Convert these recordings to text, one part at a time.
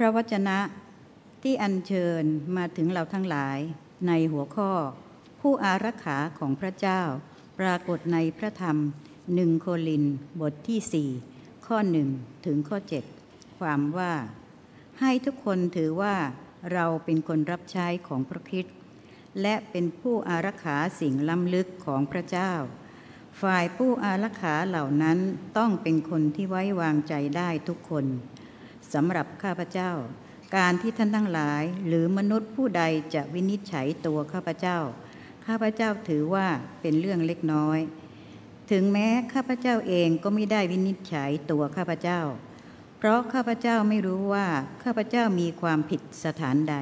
พระวจนะที่อัญเชิญมาถึงเราทั้งหลายในหัวข้อ ผู้อารักขาของพระเจ้า ปรากฏในพระธรรมหนึ่งโคลินบทที่สี่ข้อหนึ่งถึงข้อเจ็ดความว่า ให้ทุกคนถือว่าเราเป็นคนรับใช้ของพระคริสต์และเป็นผู้อารักขาสิ่งล้ำลึกของพระเจ้า ฝ่ายผู้อารักขาเหล่านั้นต้องเป็นคนที่ไว้วางใจได้ทุกคน สำหรับข้าพเจ้า การที่ท่านทั้งหลาย หรือมนุษย์ผู้ใดจะวินิจฉัยตัวข้าพเจ้า ข้าพเจ้าถือว่าเป็นเรื่องเล็กน้อย ถึงแม้ข้าพเจ้าเองก็ไม่ได้วินิจฉัยตัวข้าพเจ้า เพราะข้าพเจ้าไม่รู้ว่าข้าพเจ้ามีความผิดสถานใด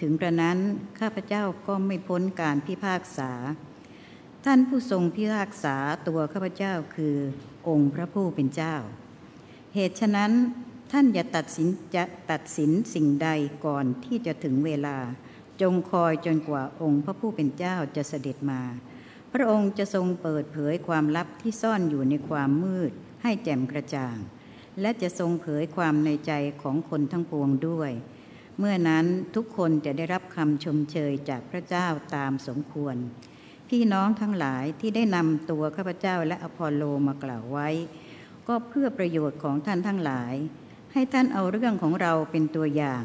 ถึงกระนั้นข้าพเจ้าก็ไม่พ้นการพิพากษา ท่านผู้ทรงพิพากษาตัวข้าพเจ้าคือองค์พระผู้เป็นเจ้า เหตุฉะนั้น ท่านอย่าตัดสินจะตัดสินสิ่งใดก่อนที่จะถึงเวลา จงคอยจนกว่าองค์พระผู้เป็นเจ้าจะเสด็จมา พระองค์จะทรงเปิดเผยความลับที่ซ่อนอยู่ในความมืด ให้แจ่มกระจ่าง และจะทรงเผยความในใจของคนทั้งปวงด้วย เมื่อนั้นทุกคนจะได้รับคำชมเชยจากพระเจ้าตามสมควร พี่น้องทั้งหลายที่ได้นำตัวข้าพเจ้าและอพอลโลมากล่าวไว้ ก็เพื่อประโยชน์ของท่านทั้งหลาย ให้ท่านเอาเรื่องของเราเป็นตัวอย่าง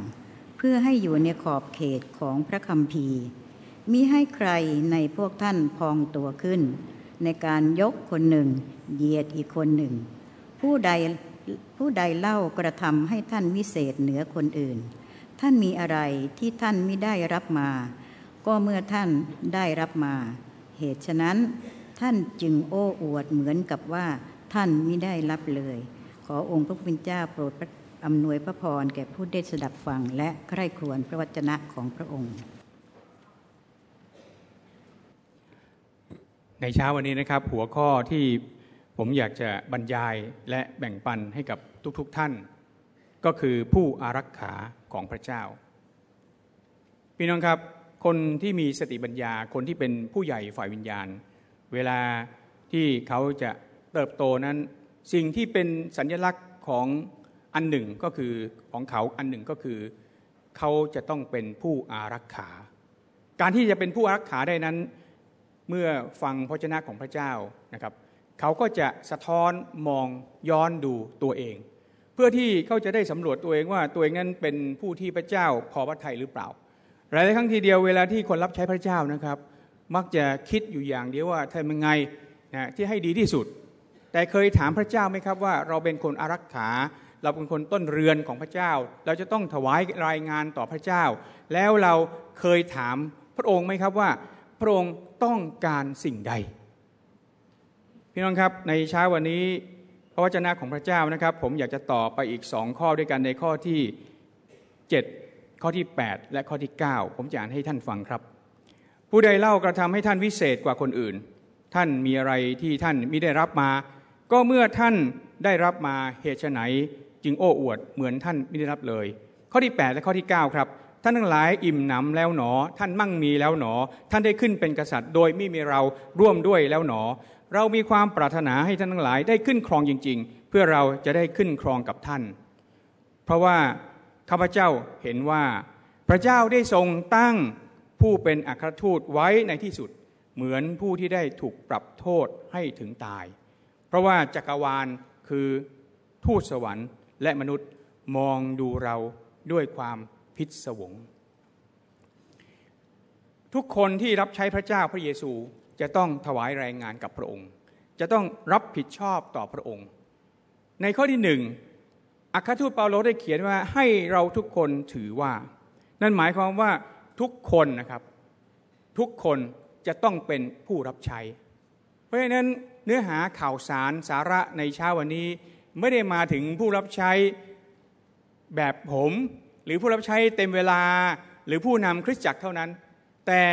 เพื่อให้อยู่ในขอบเขตของพระคัมภีร์มิให้ใครในพวกท่านพองตัวขึ้น ในการยกคนหนึ่งเหยียดอีกคนหนึ่ง ผู้ใดผู้ใดเล่ากระทำให้ท่านวิเศษเหนือคนอื่น ท่านมีอะไรที่ท่านไม่ได้รับมา ก็เมื่อท่านได้รับมา เหตุฉะนั้น ท่านจึงโอ้อวดเหมือนกับว่า ท่านไม่ได้รับเลย ขอองค์พระผู้เป็นเจ้าโปรดอำนวยพระพรแก่ผู้ได้สดับฟัง และใคร่ครวญพระวจนะของพระองค์ ในเช้าวันนี้นะครับ หัวข้อที่ผมอยากจะบรรยายและแบ่งปันให้กับทุกๆทท่าน ก็คือผู้อารักขาของพระเจ้า พี่น้องครับ คนที่มีสติปัญญาคนที่เป็นผู้ใหญ่ฝ่ายวิญญาณ เวลาที่เขาจะเติบโตนั้น สิ่งที่เป็นสัญลักษณ์ของอันหนึ่งก็คือของเขาอันหนึ่งก็คือเขาจะต้องเป็นผู้อารักขา การที่จะเป็นผู้อารักขาได้นั้น เมื่อฟังพระเจ้าของพระเจ้านะครับ เขาก็จะสะท้อนมองย้อนดูตัวเอง เพื่อที่เขาจะได้สำรวจตัวเองว่าตัวเองนั้นเป็นผู้ที่พระเจ้าพอพระทัยหรือเปล่า หลายครั้งทีเดียวเวลาที่คนรับใช้พระเจ้านะครับ มักจะคิดอยู่อย่างเดียวว่าทำยังไงนะที่ให้ดีที่สุด แต่เคยถามพระเจ้าไหมครับว่าเราเป็นคนอารักขา เราเป็นคนต้นเรือนของพระเจ้า เราจะต้องถวายรายงานต่อพระเจ้า แล้วเราเคยถามพระองค์ไหมครับว่า พระองค์ต้องการสิ่งใด พี่น้องครับในเช้าวันนี้พระวจนะของพระเจ้านะครับ ผมอยากจะต่อไปอีกสองข้อด้วยกันในข้อที่ 7 ข้อที่ 8 และข้อที่ 9 ผมจะอ่านให้ท่านฟังครับ ผู้ใดเล่ากระทำให้ท่านวิเศษกว่าคนอื่น ท่านมีอะไรที่ท่านมิได้รับมา ก็เมื่อท่านได้รับมาเหตุไหนจึงโอ้อวดเหมือนท่านไม่ได้รับเลย ข้อที่ 8 และข้อที่ 9 ครับ ท่านทั้งหลายอิ่มหนำแล้วหนอ ท่านมั่งมีแล้วหนอ ท่านได้ขึ้นเป็นกษัตริย์ โดยไม่มีเราร่วมด้วยแล้วหนอ เรามีความปรารถนาให้ท่านทั้งหลายได้ขึ้นครองจริง ๆ เพื่อเราจะได้ขึ้นครองกับท่าน เพราะว่าข้าพเจ้าเห็นว่า พระเจ้าได้ทรงตั้งผู้เป็นอัครทูตไว้ในที่สุด เหมือนผู้ที่ได้ถูกปรับโทษให้ถึงตาย ราะว่าจักรวาลคือทูตสวรรค์และมนุษย์มองดูเราด้วยความพิศวง ทุกคนที่รับใช้พระเจ้าพระเยซูจะต้องถวายรายงานกับพระองค์ จะต้องรับผิดชอบต่อพระองค์ ในข้อที่หนึ่งอัครทูตเปาโลได้เขียนว่าให้เราทุกคนถือว่า นั่นหมายความว่าทุกคนนะครับ ทุกคนจะต้องเป็นผู้รับใช้ เพราะฉะนั้น เนื้อหาข่าวสารสาระในเช้าวันนี้ ไม่ได้มาถึงผู้รับใช้แบบผม หรือผู้รับใช้เต็มเวลา หรือผู้นำคริสตจักรเท่านั้น แต่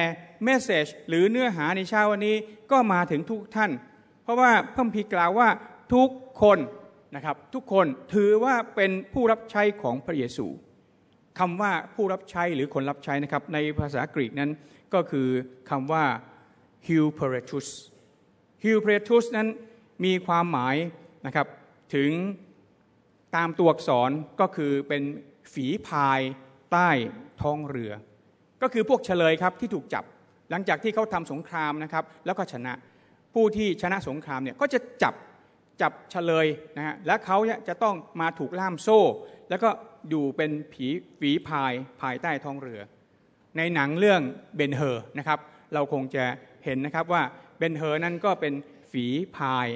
เมสเซจหรือเนื้อหาในเช้าวันนี้ก็มาถึงทุกท่าน เพราะว่าพระพีกล่าวว่าทุกคนนะครับทุกคนถือว่าเป็นผู้รับใช้ของพระเยซูคำว่าผู้รับใช้หรือคนรับใช้นะครับในภาษากรีกนั้นก็คือคำว่า h u p e r a t u s ฮิวเพรตุสนั้นมีความหมายนะครับถึงตามตัวอักษรก็คือเป็นฝีพายใต้ท้องเรือ ก็คือพวกเฉลยครับที่ถูกจับ หลังจากที่เขาทำสงครามนะครับแล้วก็ชนะผู้ที่ชนะสงครามเนี่ยก็จะจับจับเฉลยนะฮะและเขาจะต้องมาถูกล่ามโซ่ แล้วก็อยู่เป็นผีฝีพายภายใต้ท้องเรือ ในหนังเรื่องเบนเฮอร์นะครับเราคงจะเห็นนะครับว่า เบนเฮอร์นั่นก็เป็นฝีพาย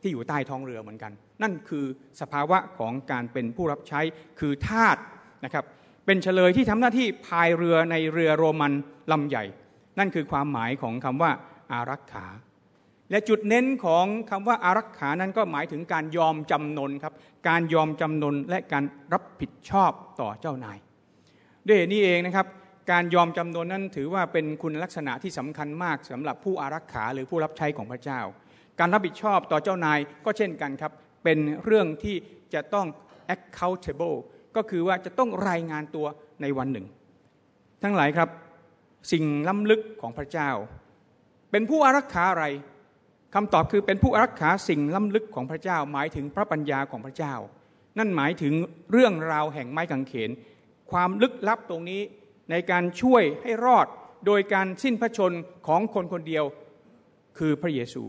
ที่อยู่ใต้ท้องเรือเหมือนกัน นั่นคือสภาวะของการเป็นผู้รับใช้คือทาสนะครับเป็นเชลยที่ทำหน้าที่พายเรือในเรือโรมันลำใหญ่ นั่นคือความหมายของคำว่าอารักขา และจุดเน้นของคำว่าอารักขานั้นก็หมายถึงการยอมจำนนครับการยอมจำนนและการรับผิดชอบต่อเจ้านาย ด้วยนี้เองนะครับ การยอมจำนนนั้นถือว่าเป็นคุณลักษณะที่สำคัญมากสำหรับผู้อารักขาหรือผู้รับใช้ของพระเจ้า การรับผิดชอบต่อเจ้านายก็เช่นกันครับ เป็นเรื่องที่จะต้อง accountable ก็คือว่าจะต้องรายงานตัวในวันหนึ่ง ทั้งหลายครับสิ่งล้ำลึกของพระเจ้า เป็นผู้อารักขาอะไรคำตอบคือเป็นผู้อารักขาสิ่งล้ำลึกของพระเจ้า หมายถึงพระปัญญาของพระเจ้า นั่นหมายถึงเรื่องราวแห่งไม้กางเขน ความลึกลับตรงนี้ ในการช่วยให้รอดโดยการสิ้นพระชนของคนคนเดียวคือพระเยซู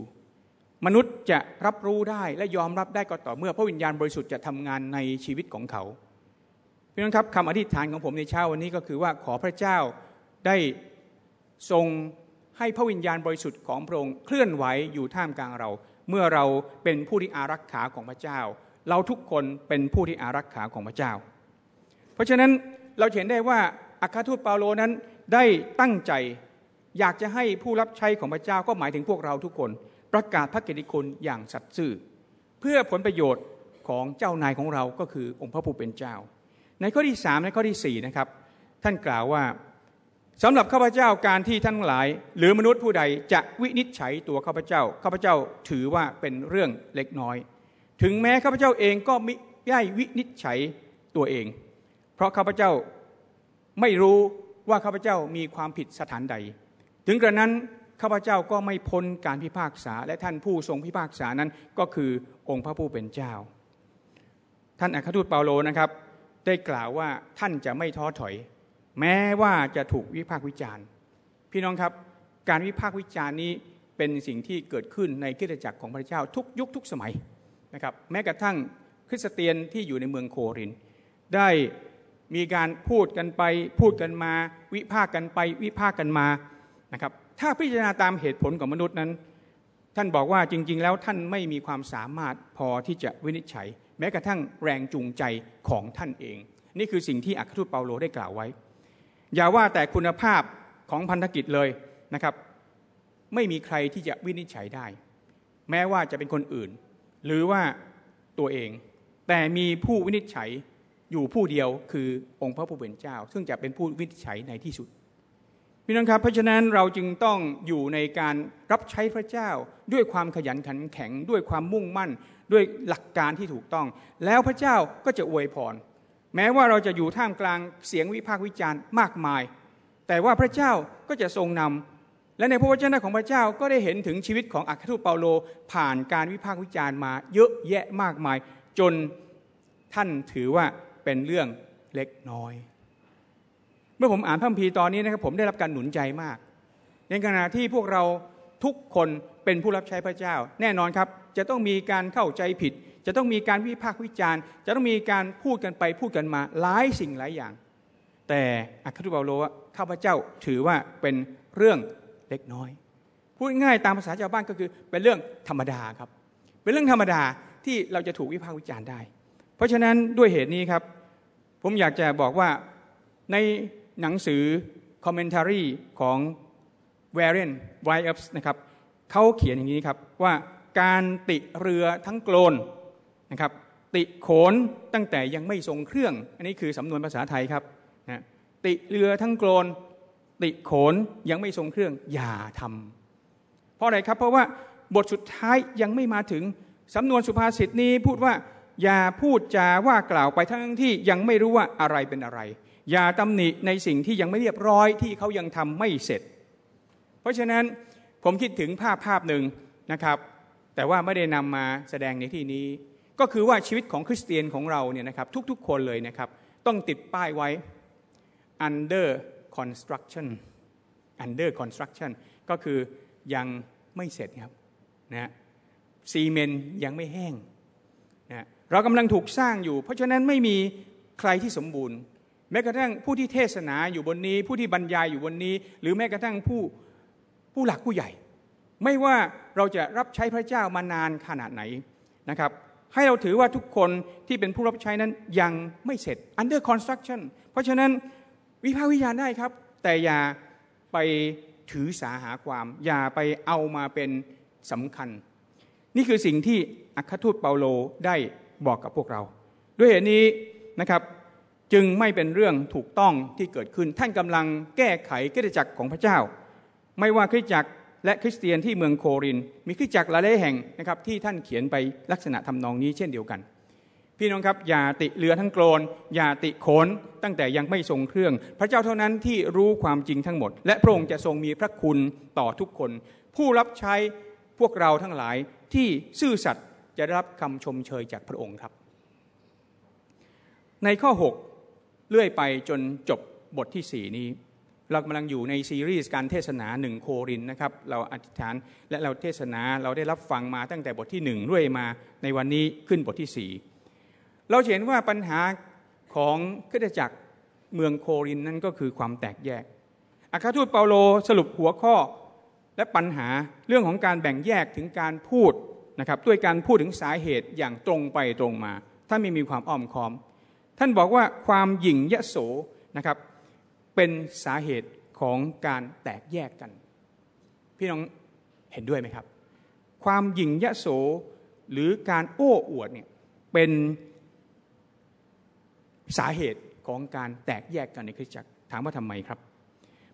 มนุษย์จะรับรู้ได้และยอมรับได้ก็ต่อเมื่อพระวิญญาณบริสุทธิ์จะทำงานในชีวิตของเขาพี่น้องครับคำอธิษฐานของผมในเช้าวันนี้ก็คือว่าขอพระเจ้าได้ทรงให้พระวิญญาณบริสุทธิ์ของพระองค์เคลื่อนไหวอยู่ท่ามกลางเรา เมื่อเราเป็นผู้ที่อารักขาของพระเจ้า เราทุกคนเป็นผู้ที่อารักขาของพระเจ้า เพราะฉะนั้นเราเห็นได้ว่า อัครทูตเปาโลนั้นได้ตั้งใจ อยากจะให้ผู้รับใช้ของพระเจ้าก็หมายถึงพวกเราทุกคน ประกาศพระกิติคุณอย่างสัตย์ซื่อ เพื่อผลประโยชน์ของเจ้านายของเราก็คือองค์พระผู้เป็นเจ้า ในข้อที่สามในข้อที่สี่นะครับท่านกล่าวว่าสำหรับข้าพเจ้าการที่ท่านหลาย หรือมนุษย์ผู้ใดจะวินิจฉัยตัวข้าพเจ้าข้าพเจ้าถือว่าเป็นเรื่องเล็กน้อย ถึงแม้ข้าพเจ้าเองก็มิได้วินิจฉัยตัวเอง เพราะข้าพเจ้า ไม่รู้ว่าข้าพเจ้ามีความผิดสถานใด ถึงกระนั้นข้าพเจ้าก็ไม่พ้นการพิพากษา และท่านผู้ทรงพิพากษานั้นก็คือองค์พระผู้เป็นเจ้า ท่านอัครทูตเปาโลนะครับได้กล่าวว่าท่านจะไม่ท้อถอย แม้ว่าจะถูกวิพากษ์วิจารณ์ พี่น้องครับการวิพากษ์วิจารณ์นี้เป็นสิ่งที่เกิดขึ้นในคริสตจักรของพระเจ้าทุกยุคทุกสมัยนะครับแม้กระทั่งคริสเตียนที่อยู่ในเมืองโครินได้ มีการพูดกันไปพูดกันมา วิพากกันไปวิพากกันมานะครับถ้าพิจารณาตามเหตุผลของมนุษย์นั้น ท่านบอกว่าจริง ๆ แล้วท่านไม่มีความสามารถพอที่จะวินิจฉัย แม้กระทั่งแรงจูงใจของท่านเอง นี่คือสิ่งที่อัครทูตเปาโลได้กล่าวไว้ อย่าว่าแต่คุณภาพของพันธกิจเลยนะครับ ไม่มีใครที่จะวินิจฉัยได้ แม้ว่าจะเป็นคนอื่น หรือว่าตัวเอง แต่มีผู้วินิจฉัย อยู่ผู้เดียวคือองค์พระผู้เป็นเจ้า ซึ่งจะเป็นผู้วินิจฉัยในที่สุดพี่น้องครับเพราะฉะนั้นเราจึงต้องอยู่ในการรับใช้พระเจ้า ด้วยความขยันขันแข็งด้วยความมุ่งมั่น ด้วยหลักการที่ถูกต้อง แล้วพระเจ้าก็จะอวยพรแม้ว่าเราจะอยู่ท่ามกลางเสียงวิพากษ์วิจารณ์มากมาย แต่ว่าพระเจ้าก็จะทรงนำและในพระวจนะของพระเจ้าก็ได้เห็นถึงชีวิตของอัครทูตเปาโล ผ่านการวิพากษ์วิจารณ์มาเยอะแยะมากมาย จนท่านถือว่า เป็นเรื่องเล็กน้อย เมื่อผมอ่านพระคัมภีร์ตอนนี้นะครับผมได้รับการหนุนใจมาก ในขณะที่พวกเราทุกคนเป็นผู้รับใช้พระเจ้า แน่นอนครับจะต้องมีการเข้าใจผิด จะต้องมีการวิพากษ์วิจารณ์ จะต้องมีการพูดกันไปพูดกันมาหลายสิ่งหลายอย่าง แต่อัครทูตเปาโลว่าข้าพเจ้าถือว่าเป็นเรื่องเล็กน้อยพูดง่ายตามภาษาชาวบ้านก็คือเป็นเรื่องธรรมดาครับ เป็นเรื่องธรรมดาที่เราจะถูกวิพากษ์วิจารณ์ได้ เพราะฉะนั้นด้วยเหตุนี้ครับ ผมอยากจะบอกว่าในหนังสือคอมเมนต์รีของ w a r r e n w i อ e s นะครับเขาเขียนอย่างนี้ครับว่าการติเรือทั้งโกลนนะครับติโขนตั้งแต่ยังไม่ทรงเครื่อง อันนี้คือสำนวนภาษาไทยครับนะติเรือทั้งโกลนติโขนยังไม่ทรงเครื่อง อย่าทำเพราะอะไรครับเพราะว่าบทสุดท้ายยังไม่มาถึงสำนวนสุภาษิตนี้พูดว่า อย่าพูดจาว่ากล่าวไปทั้งที่ยังไม่รู้ว่าอะไรเป็นอะไร อย่าตำหนิในสิ่งที่ยังไม่เรียบร้อยที่เขายังทำไม่เสร็จ เพราะฉะนั้นผมคิดถึงภาพภาพหนึ่งนะครับ แต่ว่าไม่ได้นำมาแสดงในที่นี้ ก็คือว่าชีวิตของคริสเตียนของเราเนี่ยนะครับทุกๆคนเลยนะครับ ต้องติดป้ายไว้ under construction under construction ก็คือยังไม่เสร็จครับนะซีเมนยังไม่แห้ง เรากำลังถูกสร้างอยู่ เพราะฉะนั้นไม่มีใครที่สมบูรณ์ แม้กระทั่งผู้ที่เทศนาอยู่บนนี้ ผู้ที่บรรยายอยู่บนนี้ หรือแม้กระทั่งผู้ผู้หลักผู้ใหญ่ ไม่ว่าเราจะรับใช้พระเจ้ามานานขนาดไหนนะครับให้เราถือว่าทุกคนที่เป็นผู้รับใช้นั้นยังไม่เสร็จ under construction เพราะฉะนั้นวิพากษ์วิจารณ์ได้ครับ แต่อย่าไปถือสาหาความ อย่าไปเอามาเป็นสำคัญ นี่คือสิ่งที่อัครทูตเปาโลได้ บอกกับพวกเรา ด้วยเหตุนี้นะครับจึงไม่เป็นเรื่องถูกต้องที่เกิดขึ้นท่านกำลังแก้ไขกิจจักรของพระเจ้า ไม่ว่าคริสตจักรและคริสเตียนที่เมืองโคริน มีคริสตจักรหลายแห่งนะครับที่ท่านเขียนไปลักษณะทำนองนี้เช่นเดียวกัน พี่น้องครับอย่าติเรือทั้งโกรนอย่าติโขนตั้งแต่ยังไม่ทรงเครื่อง พระเจ้าเท่านั้นที่รู้ความจริงทั้งหมด และพระองค์จะทรงมีพระคุณต่อทุกคน ผู้รับใช้พวกเราทั้งหลายที่ซื่อสัตย์ จะได้รับคำชมเชยจากพระองค์ครับ ในข้อ 6 เลื่อยไปจนจบบทที่ 4 นี้เรากำลังอยู่ในซีรีส์การเทศนาหนึ่งโครินนะครับ เราอธิษฐานและเราเทศนาเราได้รับฟังมาตั้งแต่บทที่หนึ่งเรื่อยมาในวันนี้ขึ้นบทที่ 4 เราเห็นว่าปัญหาของคริสตจักรเมืองโครินนั่นก็คือความแตกแยกอาคาทูตเปาโลสรุปหัวข้อและปัญหาเรื่องของการแบ่งแยกถึงการพูด นะครับด้วยการพูดถึงสาเหตุอย่างตรงไปตรงมา ถ้าไม่มีความอ้อมค้อม ท่านบอกว่าความหยิ่งยโสนะครับเป็นสาเหตุของการแตกแยกกัน พี่น้องเห็นด้วยไหมครับ ความหยิ่งยโสหรือการโอ้อวดเนี่ยเป็นสาเหตุของการแตกแยกกันในคริสตจักรถามว่าทำไมครับ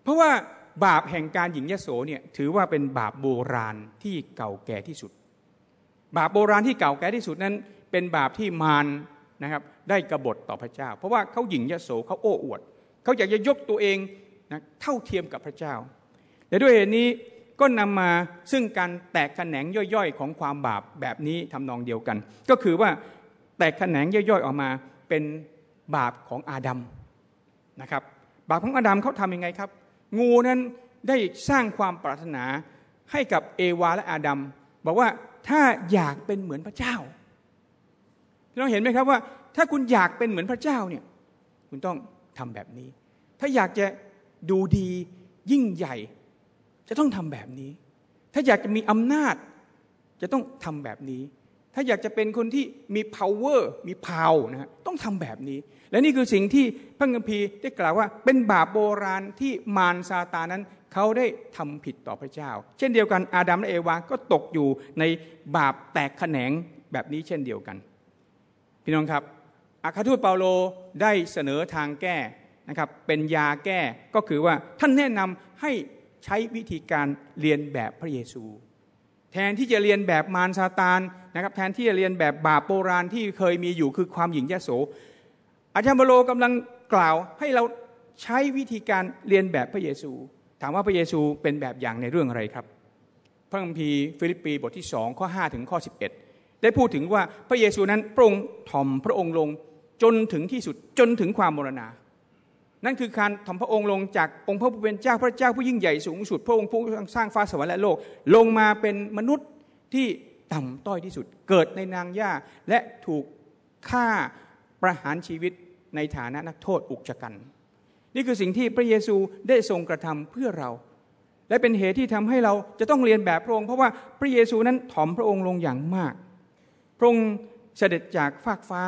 เพราะว่าบาปแห่งการหยิ่งยโสเนี่ยถือว่าเป็นบาปโบราณที่เก่าแก่ที่สุด บาปโบราณที่เก่าแก่ที่สุดนั้น เป็นบาปที่มารนะครับได้กบฏต่อพระเจ้า เพราะว่าเขาหยิ่งยโสเขาโอ้อวด เขาอยากจะยกตัวเองนะเท่าเทียมกับพระเจ้าและด้วยเหตุนี้ก็นำมาซึ่งการแตกแขนงย่อยๆ ของความบาปแบบนี้ทำนองเดียวกัน ก็คือว่าแตกแขนงย่อยๆออกมาเป็นบาปของอาดัมนะครับบาปของอาดัมเขาทำยังไงครับ งูนั้นได้สร้างความปรารถนาให้กับเอวาและอาดัมบอกว่า ถ้าอยากเป็นเหมือนพระเจ้าเราเห็นไหมครับว่า ถ้าคุณอยากเป็นเหมือนพระเจ้าเนี่ย คุณต้องทำแบบนี้ ถ้าอยากจะดูดียิ่งใหญ่ จะต้องทำแบบนี้ ถ้าอยากจะมีอำนาจ จะต้องทำแบบนี้ ถ้าอยากจะเป็นคนที่มี power มี power นะฮะต้องทำแบบนี้ และนี่คือสิ่งที่พระคัมภีร์ได้กล่าวว่าเป็นบาปโบราณที่มารซาตานั้นเขาได้ทำผิดต่อพระเจ้า เช่นเดียวกันอาดัมและเอวาก็ตกอยู่ในบาปแตกแขนงแบบนี้เช่นเดียวกัน พี่น้องครับอาคาทูตเปาโลได้เสนอทางแก้นะครับเป็นยาแก้ก็คือว่าท่านแนะนำให้ใช้วิธีการเรียนแบบพระเยซู แทนที่จะเรียนแบบมารซาตานนะครับแทนที่จะเรียนแบบบาปโบราณที่เคยมีอยู่คือความหยิ่งยโส อาจารย์เปาโลกำลังกล่าวให้เราใช้วิธีการเรียนแบบพระเยซู ถามว่าพระเยซูเป็นแบบอย่างในเรื่องอะไรครับ พระคัมภีร์ฟิลิปปีบทที่สองข้อ5ถึงข้อ11 ได้พูดถึงว่าพระเยซูนั้นปรงถ่อมพระองค์ลงจนถึงที่สุดจนถึงความมรณา นั่นคือการถ่อมพระองค์ลงจากองค์พระผู้เป็นเจ้าพระเจ้าผู้ยิ่งใหญ่สูงสุด พระองค์ผู้สร้างฟ้าสวรรค์และโลก ลงมาเป็นมนุษย์ที่ต่ำต้อยที่สุด เกิดในนางย่าและถูกฆ่าประหารชีวิต ในฐานะนักโทษอุกชะกัน นี่คือสิ่งที่พระเยซูได้ทรงกระทำเพื่อเรา และเป็นเหตุที่ทำให้เราจะต้องเรียนแบบพระองค์เพราะว่าพระเยซูนั้นถ่อมพระองค์ลงอย่างมาก พระองค์เสด็จจากฟากฟ้า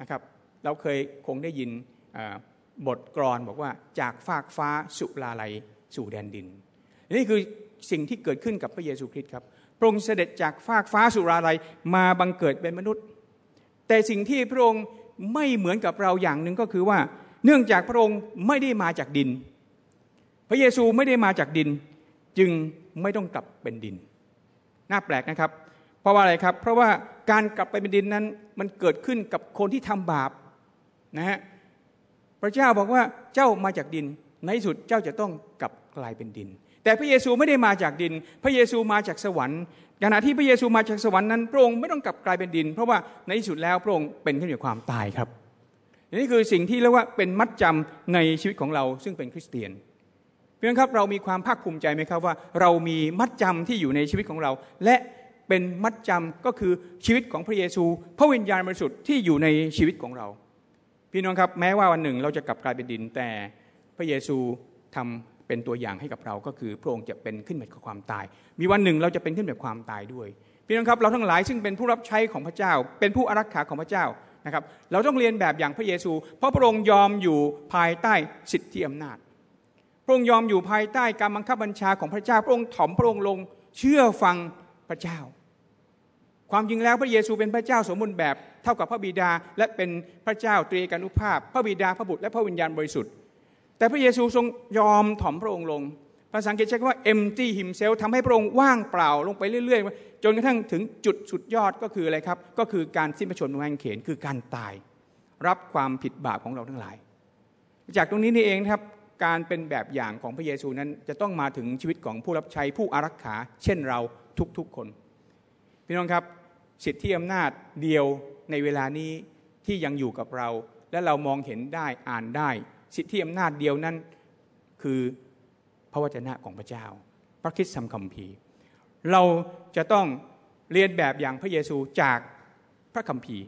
นะครับ เราเคยคงได้ยินบทกรอนบอกว่าจากฟากฟ้าสุลาลัยสู่แดนดิน นี่คือสิ่งที่เกิดขึ้นกับพระเยซูคริสต์ครับพระองค์เสด็จจากฟากฟ้าสุราลัยมาบังเกิดเป็นมนุษย์ แต่สิ่งที่พระองค์ ไม่เหมือนกับเราอย่างหนึ่งก็คือว่า เนื่องจากพระองค์ไม่ได้มาจากดิน พระเยซูไม่ได้มาจากดิน จึงไม่ต้องกลับเป็นดิน น่าแปลกนะครับ เพราะว่าอะไรครับ เพราะว่าการกลับไปเป็นดินนั้นมันเกิดขึ้นกับคนที่ทำบาปนะฮะพระเจ้าบอกว่าเจ้ามาจากดิน ในสุดเจ้าจะต้องกลับกลายเป็นดิน แต่พระเยซูไม่ได้มาจากดิน พระเยซูมาจากสวรรค์ ขณะที่พระเยซูมาจากสวรรค์นั้นพระองค์ไม่ต้องกลับกลายเป็นดิน เพราะว่าในที่สุดแล้วพระองค์เป็นขึ้นจากความตายครับนี่คือสิ่งที่เรียกว่าเป็นมัดจำในชีวิตของเราซึ่งเป็นคริสเตียนเพื่อนครับเรามีความภาคภูมิใจไหมครับว่า เรามีมัดจำที่อยู่ในชีวิตของเรา และเป็นมัดจำก็คือชีวิตของพระเยซู พระวิญญาณบริสุทธิ์ที่อยู่ในชีวิตของเรา พี่น้องครับแม้ว่าวันหนึ่งเราจะกลับกลายเป็นดินแต่พระเยซูทำ เป็นตัวอย่างให้กับเราก็คือพระองค์จะเป็นขึ้นแบบความตาย มีวันหนึ่งเราจะเป็นขึ้นแบบความตายด้วยพี่น้องครับเราทั้งหลายซึ่งเป็นผู้รับใช้ของพระเจ้า เป็นผู้อารักขาของพระเจ้านะครับเราต้องเรียนแบบอย่างพระเยซู เพราะพระองค์ยอมอยู่ภายใต้สิทธิอำนาจ พระองค์ยอมอยู่ภายใต้การบังคับบัญชาของพระเจ้า พระองค์ถ่อมพระองค์ลงเชื่อฟังพระเจ้า ความจริงแล้วพระเยซูเป็นพระเจ้าสมบูรณ์แบบเท่ากับพระบิดาและเป็นพระเจ้าตรีกันุภาพ พระบิดาพระบุตรและพระวิญญาณบริสุทธิ์ แต่พระเยซูทรงยอมถ่อมพระองค์ลง ภาษาอังกฤษใช้คำว่า empty himself ทำให้พระองค์ว่างเปล่าลงไปเรื่อย ๆ จนกระทั่งถึงจุดสุดยอดก็คืออะไรครับ ก็คือการสิ้นพระชนม์บนแงเขนคือการตาย รับความผิดบาปของเราทั้งหลาย จากตรงนี้นี่เองครับการเป็นแบบอย่างของพระเยซูนั้นจะต้องมาถึงชีวิตของผู้รับใช้ผู้อารักขา เช่นเราทุกๆคน พี่น้องครับสิทธิอำนาจเดียวในเวลานี้ที่ยังอยู่กับเรา และเรามองเห็นได้อ่านได้ สิทธิอำนาจเดียวนั้นคือพระวจนะของพระเจ้า พระคิดสัมคัมภีร์ เราจะต้องเรียนแบบอย่างพระเยซูจากพระคัมภีร์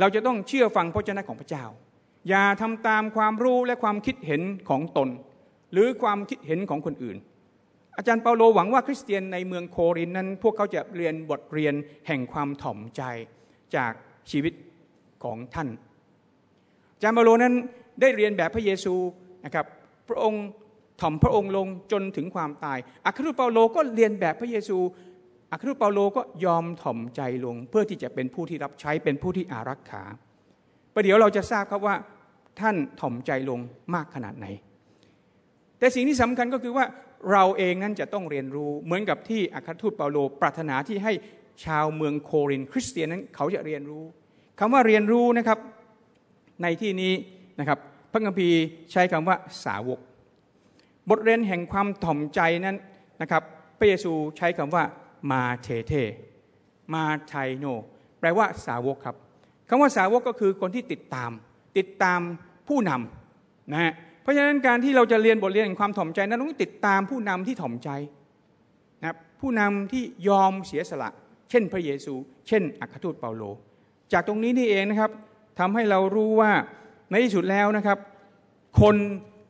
เราจะต้องเชื่อฟังพระวจนะของพระเจ้า อย่าทำตามความรู้และความคิดเห็นของตน หรือความคิดเห็นของคนอื่น อาจารย์เปาโลหวังว่าคริสเตียนในเมืองโครินนั้น พวกเขาจะเรียนบทเรียนแห่งความถ่อมใจจากชีวิตของท่านอาจารย์เปาโลนั้น ได้เรียนแบบพระเยซูนะครับพระองค์ถ่อมพระองค์ลงจนถึงความตาย อัครทูตเปาโลก็เรียนแบบพระเยซู อัครทูตเปาโลก็ยอมถ่อมใจลง เพื่อที่จะเป็นผู้ที่รับใช้เป็นผู้ที่อารักขาประเดี๋ยวเราจะทราบครับว่าท่านถ่อมใจลงมากขนาดไหน แต่สิ่งที่สำคัญก็คือว่าเราเองนั้นจะต้องเรียนรู้เหมือนกับที่อัครทูตเปาโลปรารถนาที่ให้ชาวเมืองโครินคริสเตียนนั้นเขาจะเรียนรู้คำว่าเรียนรู้นะครับในที่นี้นะครับ พระคัมภีร์ใช้คำว่าสาวก บทเรียนแห่งความถ่อมใจนั้นนะครับพระเยซูใช้คำว่ามาเทเท มาไทโน แปลว่าสาวกครับคำว่าสาวกก็คือคนที่ติดตาม ติดตามผู้นำนะฮะเพราะฉะนั้นการที่เราจะเรียนบทเรียนแห่งความถ่อมใจนั้นต้องติดตามผู้นำที่ถ่อมใจนะครับผู้นำที่ยอมเสียสละ เช่นพระเยซู เช่นอัครทูตเปาโล จากตรงนี้นี่เองนะครับทำให้เรารู้ว่า ในที่สุดแล้วนะครับ คน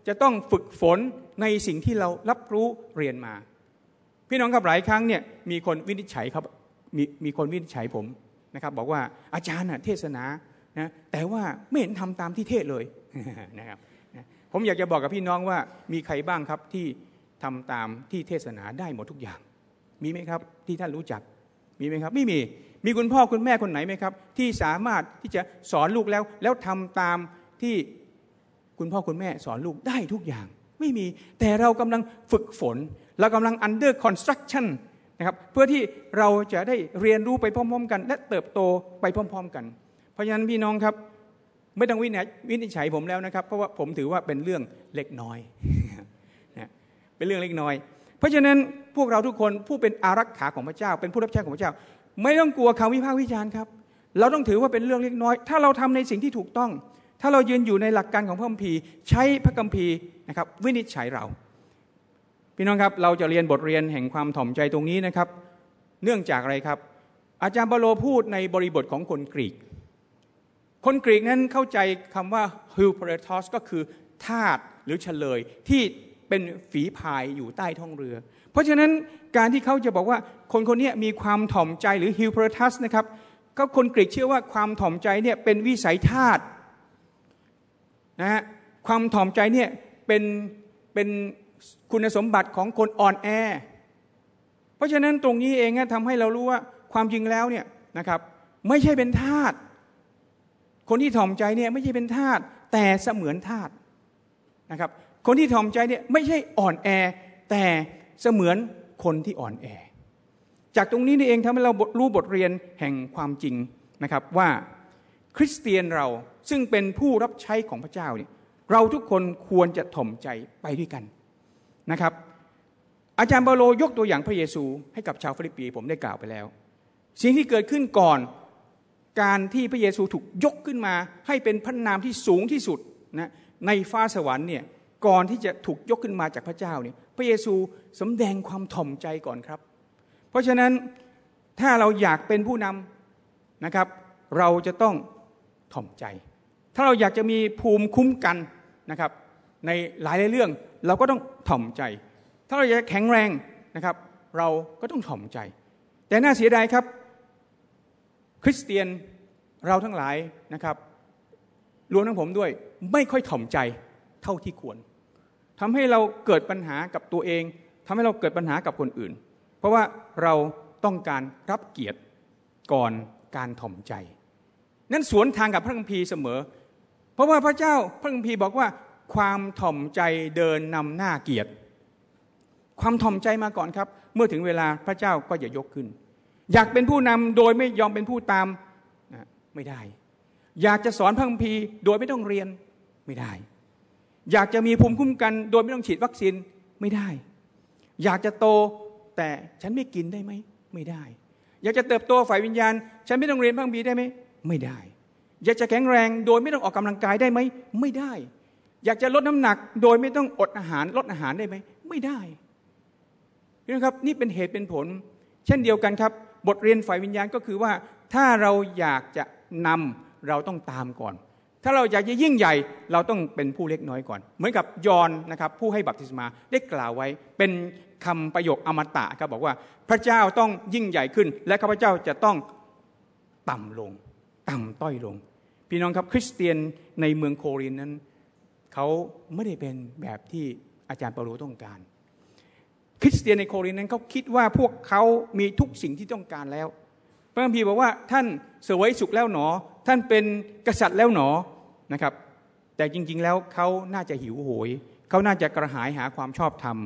จะต้องฝึกฝนในสิ่งที่เรารับรู้เรียนมา พี่น้องครับหลายครั้งเนี่ยมีคนวินิจฉัยครับมีมีคนวินิจฉัยผมนะครับ บอกว่าอาจารย์เทศนานะแต่ว่าไม่เห็นทำตามที่เทศเลยนะครับผมอยากจะบอกกับพี่น้องว่ามีใครบ้างครับที่ทำตามที่เทศนาได้หมดทุกอย่าง มีไหมครับที่ท่านรู้จักมีไหมครับไม่มีมีคุณพ่อคุณแม่คนไหนไหมครับ ที่สามารถที่จะสอนลูกแล้วแล้วทำตาม ที่คุณพ่อคุณแม่สอนลูกได้ทุกอย่าง ไม่มีแต่เรากำลังฝึกฝน เรากำลัง under construction นะครับเพื่อที่เราจะได้เรียนรู้ไปพร้อมๆ กัน และเติบโตไปพร้อม ๆ กัน เพราะฉะนั้นพี่น้องครับไม่ต้องวินิจฉัยผมแล้วนะครับ เพราะว่าผมถือว่าเป็นเรื่องเล็กน้อยนะเป็นเรื่องเล็กน้อย เพราะฉะนั้นพวกเราทุกคนผู้เป็นอารักขาของพระเจ้า เป็นผู้รับใช้ของพระเจ้า ไม่ต้องกลัวคำวิพากษ์วิจารณ์ครับ เราต้องถือว่าเป็นเรื่องเล็กน้อย ถ้าเราทำในสิ่งที่ถูกต้อง ถ้าเรายืนอยู่ในหลักการของพระคัมภีร์ใช้พระคัมภีร์นะครับวินิจฉัยเรา พี่น้องครับเราจะเรียนบทเรียนแห่งความถ่อมใจตรงนี้นะครับ เนื่องจากอะไรครับ อาจารย์บาโลพูดในบริบทของคนกรีก คนกรีกนั้นเข้าใจคำว่าฮิวเปอร์ทอสก็คือทาสหรือเชลยที่เป็นฝีพายอยู่ใต้ท้องเรือ เพราะฉะนั้นการที่เขาจะบอกว่าคนคนนี้มีความถ่อมใจหรือฮิวเปอร์ทัสนะครับก็คนกรีกเชื่อว่าความถ่อมใจเนี่ยเป็นวิสัยทาส นะฮะความถ่อมใจเนี่ยเป็นเป็นคุณสมบัติของคนอ่อนแอ เพราะฉะนั้นตรงนี้เองทำให้เรารู้ว่าความจริงแล้วเนี่ยนะครับไม่ใช่เป็นทาตคนที่ถ่อมใจเนี่ยไม่ใช่เป็นทาสแต่เสมือนทาสนะครับคนที่ถ่อมใจเนี่ยไม่ใช่อ่อนแอ แต่เสมือนคนที่อ่อนแอ จากตรงนี้นี่เองทำให้เรารู้บทเรียนแห่งความจริงนะครับว่า คริสเตียนเราซึ่งเป็นผู้รับใช้ของพระเจ้าเนี่ยเราทุกคนควรจะถ่อมใจไปด้วยกันนะครับ อาจารย์เปาโลยกตัวอย่างพระเยซูให้กับชาวฟิลิปปีผมได้กล่าวไปแล้ว สิ่งที่เกิดขึ้นก่อนการที่พระเยซูถูกยกขึ้นมา ให้เป็นพระนามที่สูงที่สุดนะในฟ้าสวรรค์เนี่ยก่อนที่จะถูกยกขึ้นมาจากพระเจ้าเนี่ยพระเยซูสำแดงความถ่อมใจก่อนครับ เพราะฉะนั้นถ้าเราอยากเป็นผู้นำนะครับ เราจะต้อง ถ่อมใจ ถ้าเราอยากจะมีภูมิคุ้มกันนะครับ ในหลายเรื่องเราก็ต้องถ่อมใจ ถ้าเราอยากแข็งแรงนะครับ เราก็ต้องถ่อมใจ แต่น่าเสียดายครับ คริสเตียนเราทั้งหลายนะครับรวมทั้งผมด้วยไม่ค่อยถ่อมใจเท่าที่ควรทำให้เราเกิดปัญหากับตัวเองทำให้เราเกิดปัญหากับคนอื่น เพราะว่าเราต้องการรับเกียรติก่อนการถ่อมใจ นั่นสวนทางกับพระคัมภีร์เสมอ เพราะว่าพระเจ้าพระคัมภีร์บอกว่าความถ่อมใจเดินนำหน้าเกียรติ ความถ่อมใจมาก่อนครับ เมื่อถึงเวลาพระเจ้าก็จะยกขึ้น อยากเป็นผู้นำโดยไม่ยอมเป็นผู้ตามไม่ได้ อยากจะสอนพระคัมภีร์โดยไม่ต้องเรียนไม่ได้ อยากจะมีภูมิคุ้มกัน โดยไม่ต้องฉีดวัคซีนไม่ได้ อยากจะโตแต่ฉันไม่กินได้ไหมไม่ได้ อยากจะเติบโตฝ่ายวิญญาณ ฉันไม่ต้องเรียนพระคัมภีร์ได้ไหม ไม่ได้ อยากจะแข็งแรงโดยไม่ต้องออกกำลังกายได้ไหมไม่ได้ อยากจะลดน้ำหนักโดยไม่ต้องอดอาหารลดอาหารได้ไหมไม่ได้พี่น้องครับนี่เป็นเหตุเป็นผล เช่นเดียวกันครับ บทเรียนฝ่ายวิญญาณก็คือว่า ถ้าเราอยากจะนำเราต้องตามก่อน ถ้าเราอยากจะยิ่งใหญ่เราต้องเป็นผู้เล็กน้อยก่อน เหมือนกับยอนนะครับผู้ให้บัพติศมาได้กล่าวไว้เป็นคำประโยคอมตะครับบอกว่าพระเจ้าต้องยิ่งใหญ่ขึ้น และข้าพเจ้าจะต้องต่ำลง ต่ำต้อยลง พี่น้องครับคริสเตียนในเมืองโครินนั้นเขาไม่ได้เป็นแบบที่อาจารย์เปาโลต้องการ คริสเตียนในโครินนั้นเขาคิดว่าพวกเขามีทุกสิ่งที่ต้องการแล้วพระคัมภีร์บอกว่าท่านเสวยสุขแล้วหนอ ท่านเป็นกษัตริย์แล้วหนอนะครับ แต่จริงๆแล้วเขาน่าจะหิวโหยเขาน่าจะกระหายหาความชอบธรรม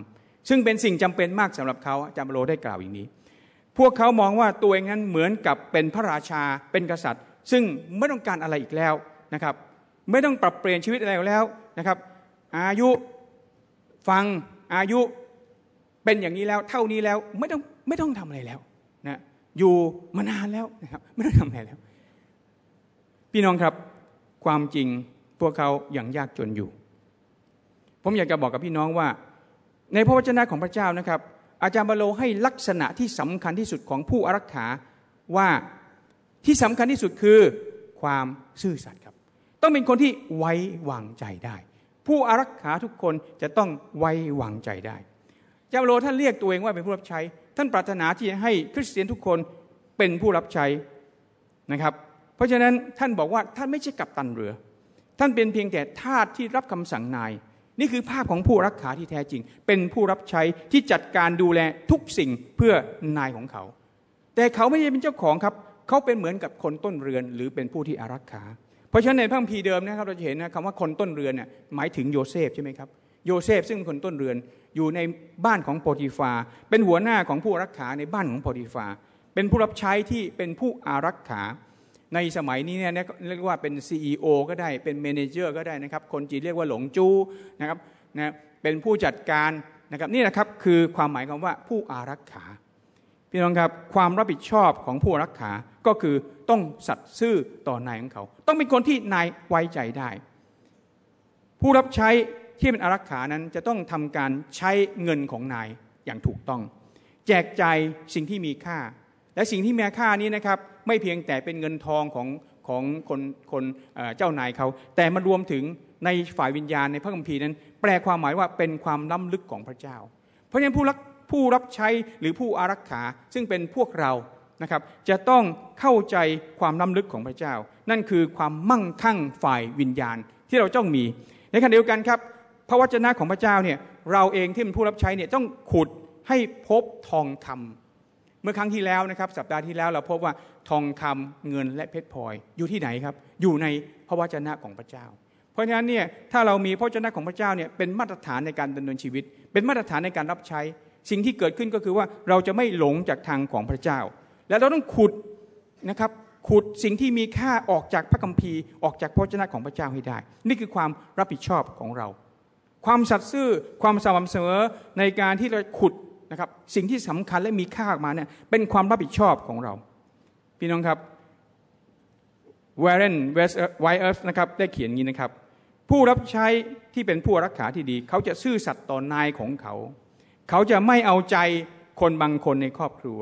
ซึ่งเป็นสิ่งจำเป็นมากสำหรับเขาอาจารย์โลได้กล่าวอย่างนี้ พวกเขามองว่าตัวเองนั้นเหมือนกับเป็นพระราชาเป็นกษัตริย์ ซึ่งไม่ต้องการอะไรอีกแล้วนะครับ ไม่ต้องปรับเปลี่ยนชีวิตอะไรแล้วนะครับ อายุฟังอายุเป็นอย่างนี้แล้วเท่านี้แล้วไม่ต้องไม่ต้องทำอะไรแล้วนะอยู่มานานแล้วนะครับไม่ต้องทำอะไรแล้ว พี่น้องครับความจริงพวกเขาอย่างยากจนอยู่ ผมอยากจะบอกกับพี่น้องว่า ในพระวจนะของพระเจ้านะครับ อาจารย์บาโลให้ลักษณะที่สำคัญที่สุดของผู้อารักขาว่า ที่สำคัญที่สุดคือความซื่อสัตย์ครับ ต้องเป็นคนที่ไว้วางใจได้ ผู้อารักขาทุกคนจะต้องไว้วางใจได้อาจารย์บาโลท่านเรียกตัวเองว่าเป็นผู้รับใช้ ท่านปรารถนาที่จะให้คริสเตียนทุกคนเป็นผู้รับใช้นะครับ เพราะฉะนั้นท่านบอกว่าท่านไม่ใช่กัปตันเรือ ท่านเป็นเพียงแต่ทาสที่รับคำสั่งนาย นี่คือภาพของผู้รักขาที่แท้จริง เป็นผู้รับใช้ที่จัดการดูแลทุกสิ่งเพื่อนายของเขา แต่เขาไม่ใช่เป็นเจ้าของครับ เขาเป็นเหมือนกับคนต้นเรือนหรือเป็นผู้ที่อารักขา เพราะฉะนั้นในพระคัมภีร์เดิมนะครับเราจะเห็นนะคำว่าคนต้นเรือนเนี่ยหมายถึงโยเซฟใช่ไหมครับโยเซฟซึ่งเป็นคนต้นเรือนอยู่ในบ้านของโปติฟา เป็นหัวหน้าของผู้รักขาในบ้านของโปติฟา เป็นผู้รับใช้ที่เป็นผู้อารักขา ในสมัยนี้เนี่ยเรียกว่าเป็น CEO ก็ได้เป็นเมนเจอร์ก็ได้นะครับ คนจีนเรียกว่าหลงจูนะครับนะเป็นผู้จัดการนะครับนี่แหละครับคือความหมายคำว่าผู้อารักขา พี่น้องครับความรับผิดชอบของผู้รักขาก็คือต้องสัตย์ซื่อต่อนายของเขา ต้องเป็นคนที่นายไว้ใจได้ ผู้รับใช้ที่เป็นอารักขานั้นจะต้องทำการใช้เงินของนายอย่างถูกต้อง แจกใจสิ่งที่มีค่า และสิ่งที่มีค่านี้นะครับไม่เพียงแต่เป็นเงินทองของของคนคนเจ้านายเขา แต่มันรวมถึงในฝ่ายวิญญาณในพระคัมภีร์นั้น แปลความหมายว่าเป็นความล้ำลึกของพระเจ้า เพราะฉะนั้นผู้รับ ผู้รับใช้หรือผู้อารักขาซึ่งเป็นพวกเรานะครับจะต้องเข้าใจความล้ำลึกของพระเจ้า นั่นคือความมั่งคั่งฝ่ายวิญญาณที่เราต้องมี ในขณะเดียวกันครับ พระวจนะของพระเจ้าเนี่ยเราเองที่เป็นผู้รับใช้เนี่ยต้องขุดให้พบทองคำเมื่อครั้งที่แล้วนะครับ สัปดาห์ที่แล้วเราพบว่าทองคำเงินและเพชรพลอยอยู่ที่ไหนครับ อยู่ในพระวจนะของพระเจ้า เพราะฉะนั้นเนี่ยถ้าเรามีพระวจนะของพระเจ้าเนี่ยเป็นมาตรฐานในการดำเนินชีวิต เป็นมาตรฐานในการรับใช้ สิ่งที่เกิดขึ้นก็คือว่าเราจะไม่หลงจากทางของพระเจ้า และเราต้องขุดนะครับขุดสิ่งที่มีค่าออกจากพระคัมภีร์ออกจากพระวจนะของพระเจ้าให้ได้ นี่คือความรับผิดชอบของเรา ความสัตย์ซื่อความสม่ำเสมอในการที่เราขุดนะครับสิ่งที่สำคัญและมีค่าออกมาเนี่ยเป็นความรับผิดชอบของเรา พี่น้องครับวร์เรนไวเอร์สนะครับได้เขียนงี้นะครับ ผู้รับใช้ที่เป็นผู้รักษาที่ดี เขาจะซื่อสัตย์ต่อนายของเขา เขาจะไม่เอาใจคนบางคนในครอบครัว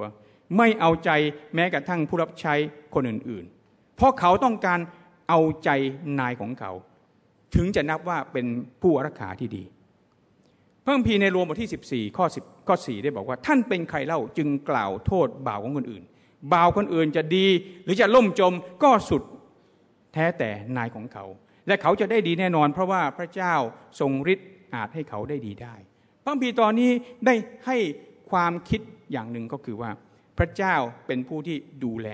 ไม่เอาใจแม้กระทั่งผู้รับใช้คนอื่นๆ เพราะเขาต้องการเอาใจนายของเขา ถึงจะนับว่าเป็นผู้รักษาที่ดี เพระคัมภีในรวมบทที่ 14 ข้อ10ข้อ4ได้บอกว่า ท่านเป็นใครเล่าจึงกล่าวโทษบ่าวของคนอื่นบ่าวคนอื่นจะดี หรือจะล่มจมก็สุดแท้แต่นายของเขา และเขาจะได้ดีแน่นอน เพราะว่าพระเจ้าทรงฤทธิ์อาจให้เขาได้ดีได้ ระคัมภีตอนนี้ได้ให้ความคิดอย่างหนึ่งก็คือว่า พระเจ้าเป็นผู้ที่ดูแล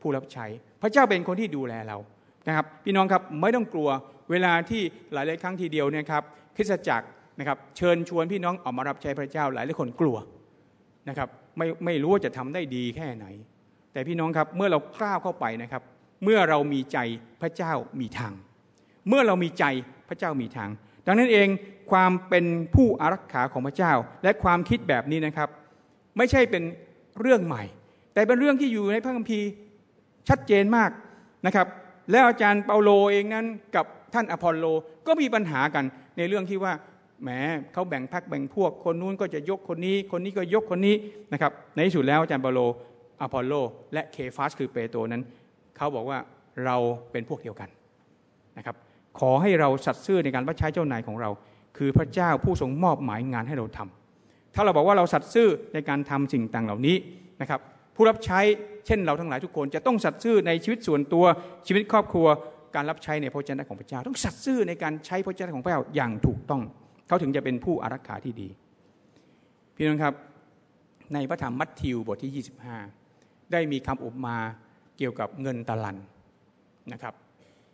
ผู้รับใช้ พระเจ้าเป็นคนที่ดูแลเรานะครับ พี่น้องครับไม่ต้องกลัวเวลาที่หลาย ๆ ครั้งทีเดียวเนี่ยครับคริสตจักรนะครับเชิญชวนพี่น้องออกมารับใช้พระเจ้าหลายหลายคนกลัวนะครับไม่ไม่รู้ว่าจะทำได้ดีแค่ไหน แต่พี่น้องครับเมื่อเรากล้าเข้าไปนะครับ เมื่อเรามีใจพระเจ้ามีทาง เมื่อเรามีใจพระเจ้ามีทาง ดังนั้นเองความเป็นผู้อารักขาของพระเจ้า และความคิดแบบนี้นะครับ ไม่ใช่เป็นเรื่องใหม่ แต่เป็นเรื่องที่อยู่ในพระคัมภีร์ชัดเจนมากนะครับ แล้วอาจารย์เปาโลเองนั้นกับท่านอพอลโลก็มีปัญหากันในเรื่องที่ว่าแหมเขาแบ่งพักแบ่งพวก คนนู้นก็จะยกคนนี้ คนนี้ก็ยกคนนี้นะครับ ในที่สุดแล้วอาจารย์เปาโลอพอลโล และเคฟาสคือเปโตรนั้นเขาบอกว่าเราเป็นพวกเดียวกันนะครับ ขอให้เราสัตย์ซื่อในการรับใช้เจ้านายของเรา คือพระเจ้าผู้ทรงมอบหมายงานให้เราทำถ้าเราบอกว่าเราสัตย์ซื่อในการทำสิ่งต่างเหล่านี้นะครับผู้รับใช้เช่นเราทั้งหลายทุกคนจะต้องสัตย์ซื่อในชีวิตส่วนตัวชีวิตครอบครัวการรับใช้ในพระเจ้าของพระเจ้า ต้องสัตย์ซื่อในการใช้พระเจ้าของพระเจ้าอย่างถูกต้อง เขาถึงจะเป็นผู้อารักขาที่ดี พี่น้องครับในพระธรรมมัทธิวบทที่ 25 ได้มีคำอุปมาเกี่ยวกับเงินตะลันนะครับ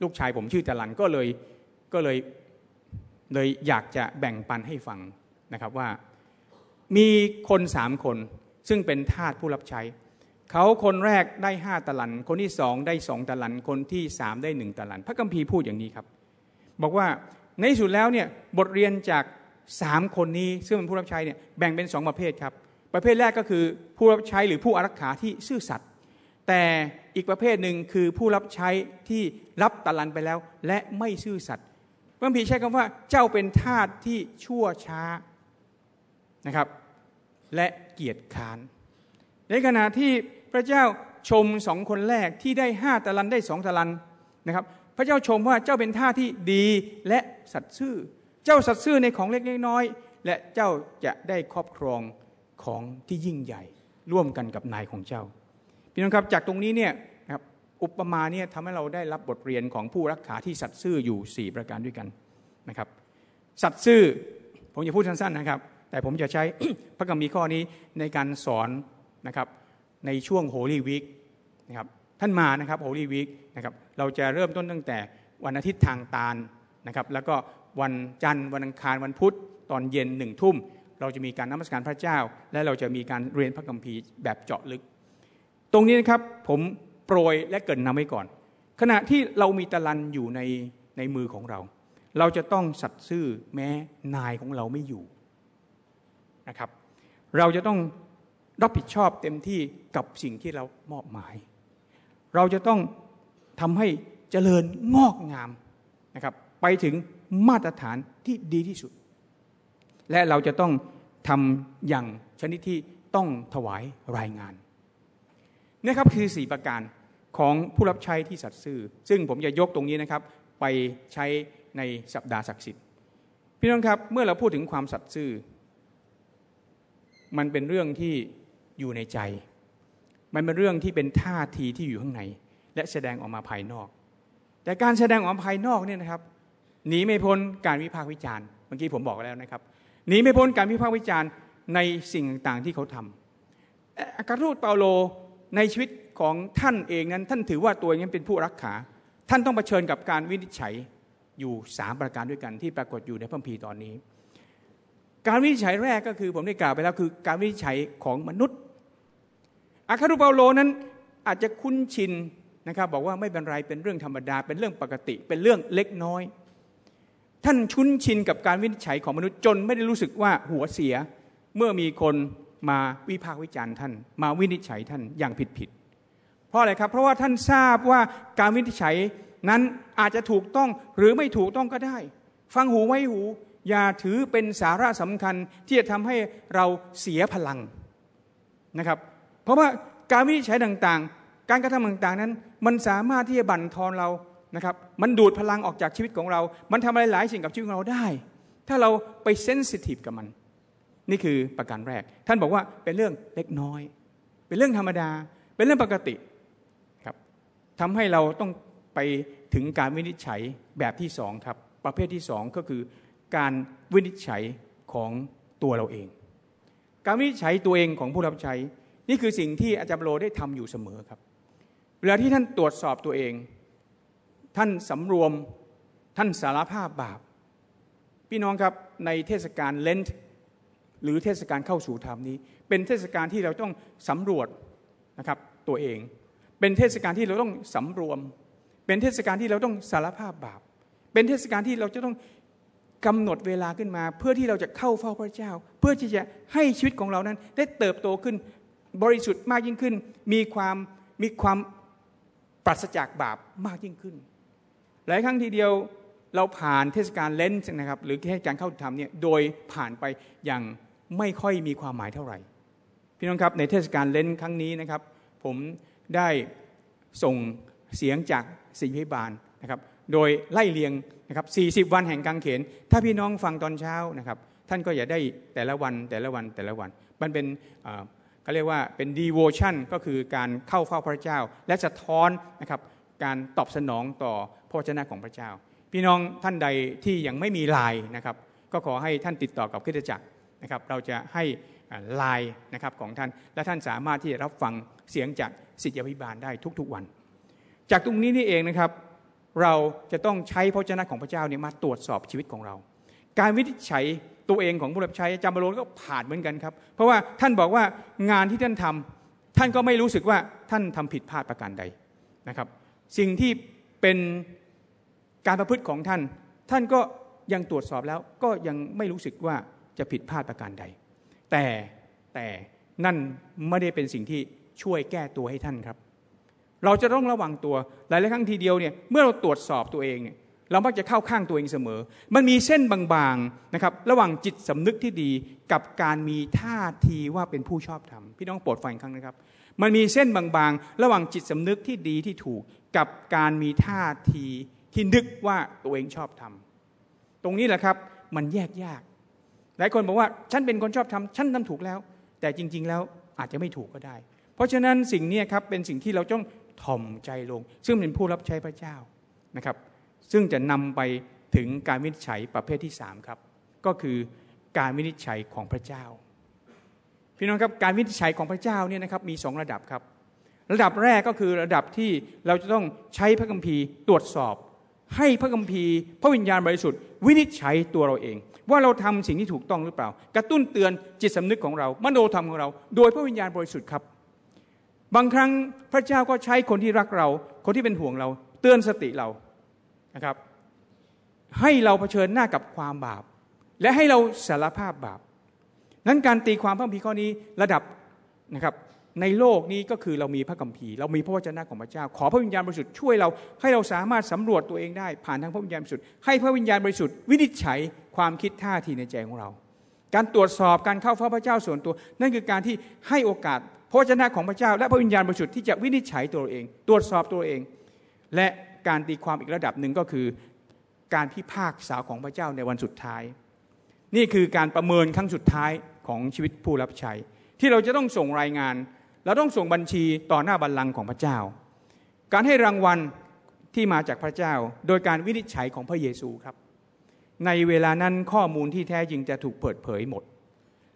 ลูกชายผมชื่อตะลันก็เลยก็เลยเลยอยากจะแบ่งปันให้ฟังนะครับว่า มีคนสามคนซึ่งเป็นทาสผู้รับใช้ เขาคนแรกได้ห้าตะลัน คนที่สองได้สองตะลัน คนที่สามได้หนึ่งตะลัน พระคัมภีพูดอย่างนี้ครับ บอกว่าในสุดแล้วเนี่ยบทเรียนจากสามคนนี้ซึ่งเป็นผู้รับใช้เนี่ยแบ่งเป็นสองประเภทครับ ประเภทแรกก็คือผู้รับใช้หรือผู้อารักขาที่ซื่อสัตย์แต่ อีกประเภทหนึ่งคือผู้รับใช้ที่รับตะลันไปแล้ว และไม่ซื่อสัตย์พระพีใช้คำว่าเจ้าเป็นทาสที่ชั่วช้านะครับ และเกียรติค้าน ในขณะที่พระเจ้าชมสองคนแรกที่ได้ห้าตะลันได้สองตะลันนะครับพระเจ้าชมว่าเจ้าเป็นท่าที่ดีและสัตย์ซื่อ เจ้าสัตย์ซื่อในของเล็กน้อยและเจ้าจะได้ครอบครองของที่ยิ่งใหญ่ ร่วมกันกับนายของเจ้า พี่น้องครับจากตรงนี้เนี่ยครับอุปมาเนี่ยทำให้เราได้รับบทเรียนของผู้รักษาที่สัตย์ซื่ออยู่ 4 ประการด้วยกันนะครับ สัตย์ซื่อผมจะพูดสั้นๆนะครับ แต่ผมจะใช้พระคัมภีร์ข้อนี้ในการสอนนะครับในช่วงโฮลีวีคนะครับท่านมานะครับโฮลีวีคนะครับเราจะเริ่มต้นตั้งแต่วันอาทิตย์ทางตาลนะครับแล้วก็วันจันทร์วันอังคารวันพุธตอนเย็นหนึ่งทุ่ม เราจะมีการนมัสการพระเจ้า และเราจะมีการเรียนพระคัมภีร์แบบเจาะลึก ตรงนี้นะครับผมโปรยและเกินนำไว้ก่อน ขณะที่เรามีตะลันอยู่ในในมือของเรา เราจะต้องสัตย์ซื่อแม้นายของเราไม่อยู่นะครับ เราจะต้องรับผิดชอบเต็มที่กับสิ่งที่เรามอบหมาย เราจะต้องทำให้เจริญงอกงามนะครับไปถึงมาตรฐานที่ดีที่สุด และเราจะต้องทำอย่างชนิดที่ต้องถวายรายงาน นะครับคือสี่ประการของผู้รับใช้ที่สัตย์ซื่อ ซึ่งผมจะยกตรงนี้นะครับไปใช้ในสัปดาห์ศักดิ์สิทธิ์พี่น้องครับเมื่อเราพูดถึงความสัตย์ซื่อ มันเป็นเรื่องที่อยู่ในใจ มันเป็นเรื่องที่เป็นท่าทีที่อยู่ข้างใน และแสดงออกมาภายนอก แต่การแสดงออกมาภายนอกเนี่ยนะครับหนีไม่พ้นการวิพากษ์วิจารณ์เมื่อกี้ผมบอกแล้วนะครับหนีไม่พ้นการวิพากษ์วิจารณ์ในสิ่งต่างๆที่เขาทำอาการทูตเปาโล ในชีวิตของท่านเองนั้น ท่านถือว่าตัวเองเป็นผู้รักษาท่านต้องเผชิญกับการวินิจฉัยอยู่สามประการด้วยกันที่ปรากฏอยู่ในพระคัมภีร์ตอนนี้ การวินิจฉัยแรกก็คือผมได้กล่าวไปแล้วคือ การวินิจฉัยของมนุษย์อาคารุเปาโลนั้นอาจจะคุ้นชินนะครับบอกว่าไม่เป็นไรเป็นเรื่องธรรมดา เป็นเรื่องปกติ เป็นเรื่องเล็กน้อย ท่านชุนชินกับการวินิจฉัยของมนุษย์จนไม่ได้รู้สึกว่าหัวเสีย เมื่อมีคน มาวิพากษ์วิจารณ์ท่าน มาวินิจฉัยท่านอย่างผิดผิดเพราะอะไรครับ เพราะว่าท่านทราบว่าการวินิจฉัยนั้นอาจจะถูกต้องหรือไม่ถูกต้องก็ได้ ฟังหูไว้หู อย่าถือเป็นสาระสำคัญที่จะทำให้เราเสียพลังนะครับ เพราะว่าการวินิจฉัยต่างๆ การกระทำต่างๆนั้น มันสามารถที่จะบั่นทอนเรานะครับมันดูดพลังออกจากชีวิตของเรา มันทำอะไรหลายสิ่งกับชีวิตของเราได้ ถ้าเราไปเซนซิทีฟกับมัน นี่คือประการแรก ท่านบอกว่าเป็นเรื่องเล็กน้อย เป็นเรื่องธรรมดา เป็นเรื่องปกติครับทำให้เราต้องไปถึงการวินิจฉัยแบบที่สองครับ ประเภทที่สองก็คือการวินิจฉัยของตัวเราเอง การวินิจฉัยตัวเองของผู้รับใช้ นี่คือสิ่งที่อาจารย์โลได้ทำอยู่เสมอครับ เวลาที่ท่านตรวจสอบตัวเอง ท่านสำรวมท่านสารภาพบาป พี่น้องครับในเทศกาลเลนต์ หรือเทศกาลเข้าสู่ธรรมนี้ เป็นเทศกาลที่เราต้องสำรวจนะครับตัวเอง เป็นเทศกาลที่เราต้องสำรวม เป็นเทศกาลที่เราต้องสารภาพบาป เป็นเทศกาลที่เราจะต้องกำหนดเวลาขึ้นมา เพื่อที่เราจะเข้าเฝ้าพระเจ้า เพื่อที่จะให้ชีวิตของเรานั้น ได้เติบโตขึ้นบริสุทธิ์มากยิ่งขึ้น มีความมีความปราศจากบาปมากยิ่งขึ้น หลายครั้งทีเดียวเราผ่านเทศกาลเลนส์นะครับ หรือเทศกาลเข้าธรรมเนี่ยโดยผ่านไปอย่าง ไม่ค่อยมีความหมายเท่าไหร่ พี่น้องครับในเทศกาลเลนครั้งนี้นะครับ ผมได้ส่งเสียงจากสิพิบาลนะครับ โดยไล่เลียงนะครับ 40 วันแห่งกางเขน ถ้าพี่น้องฟังตอนเช้านะครับ ท่านก็อย่าได้แต่ละวันแต่ละวันแต่ละวัน มันเป็นเขาเรียกว่าเป็น devotion ก็คือการเข้าเฝ้าพระเจ้า และสะท้อนนะครับการตอบสนองต่อพระเจ้าของพระเจ้า พี่น้องท่านใดที่ยังไม่มีไลน์นะครับ ก็ขอให้ท่านติดต่อกับคริสตจักร นะครับเราจะให้ไลน์นะครับของท่าน และท่านสามารถที่จะรับฟังเสียงจากสิทธิพิบาลได้ทุกๆวัน จากตรงนี้นี่เองนะครับเราจะต้องใช้พระเจ้าของพระเจ้าเนี่ยมาตรวจสอบชีวิตของเรา การวินิจฉัยตัวเองของผู้รับใช้จำบาโลก็ผ่านเหมือนกันครับ เพราะว่าท่านบอกว่างานที่ท่านทำท่านก็ไม่รู้สึกว่าท่านทำผิดพลาดประการใดนะครับ สิ่งที่เป็นการประพฤติของท่าน ท่านก็ยังตรวจสอบแล้วก็ยังไม่รู้สึกว่า จะผิดพลาดประการใด แต่แต่นั่นไม่ได้เป็นสิ่งที่ช่วยแก้ตัวให้ท่านครับ เราจะต้องระวังตัวหลายๆครั้งทีเดียวเนี่ยเมื่อเราตรวจสอบตัวเองเนี่ยเรามักจะเข้าข้างตัวเองเสมอ มันมีเส้นบางๆนะครับระหว่างจิตสำนึกที่ดีกับการมีท่าทีว่าเป็นผู้ชอบธรรมพี่น้องโปรดฟังอีกครั้งนะครับ มันมีเส้นบางๆ ระหว่างจิตสำนึกที่ดีที่ถูกกับการมีท่าทีที่นึกว่าตัวเองชอบธรรมตรงนี้แหละครับมันแยกยาก หลายคนบอกว่าฉันเป็นคนชอบธรรมฉันทำถูกแล้ว แต่จริง ๆ แล้วอาจจะไม่ถูกก็ได้ เพราะฉะนั้นสิ่งนี้ครับเป็นสิ่งที่เราต้องถ่อมใจลง ซึ่งเป็นผู้รับใช้พระเจ้านะครับ ซึ่งจะนำไปถึงการวินิจฉัยประเภทที่สามครับ ก็คือการวินิจฉัยของพระเจ้า พี่น้องครับการวินิจฉัยของพระเจ้าเนี่ยนะครับมีสองระดับครับ ระดับแรกก็คือระดับที่เราจะต้องใช้พระคัมภีร์ตรวจสอบ ให้พระคัมภีร์พระวิญญาณบริสุทธิ์ วินิจฉัยตัวเราเอง ว่าเราทำสิ่งที่ถูกต้องหรือเปล่า กระตุ้นเตือนจิตสำนึกของเรา มโนธรรมของเรา โดยพระวิญญาณบริสุทธิ์ครับ บางครั้งพระเจ้าก็ใช้คนที่รักเรา คนที่เป็นห่วงเรา เตือนสติเรานะครับ ให้เราเผชิญหน้ากับความบาป และให้เราสารภาพบาปนั้นการตีความพระคัมภีร์ข้อนี้ระดับนะครับ ในโลกนี้ก็คือเรามีพระคัมภีร์เรามีพระวจนะของพระเจ้า ขอพระวิญญาณบริสุทธิ์ช่วยเราให้เราสามารถสำรวจตัวเองได้ ผ่านทางพระวิญญาณบริสุทธิ์ให้พระวิญญาณบริสุทธิ์วินิจฉัยความคิดท่าทีในใจของเรา การตรวจสอบการเข้าเฝ้าพระเจ้าส่วนตัว นั่นคือการที่ให้โอกาสพระวจนะของพระเจ้า และพระวิญญาณบริสุทธิ์ที่จะวินิจฉัยตัวเอง ตรวจสอบตัวเอง และการตีความอีกระดับหนึ่งก็คือการพิพากษาของพระเจ้าในวันสุดท้าย นี่คือการประเมินครั้งสุดท้ายของชีวิตผู้รับใช้ที่เราจะต้องส่งรายงาน เราต้องส่งบัญชีต่อหน้าบัลลังก์ของพระเจ้า การให้รางวัลที่มาจากพระเจ้า โดยการวินิจฉัยของพระเยซูครับ ในเวลานั้นข้อมูลที่แท้จริงจะถูกเปิดเผยหมด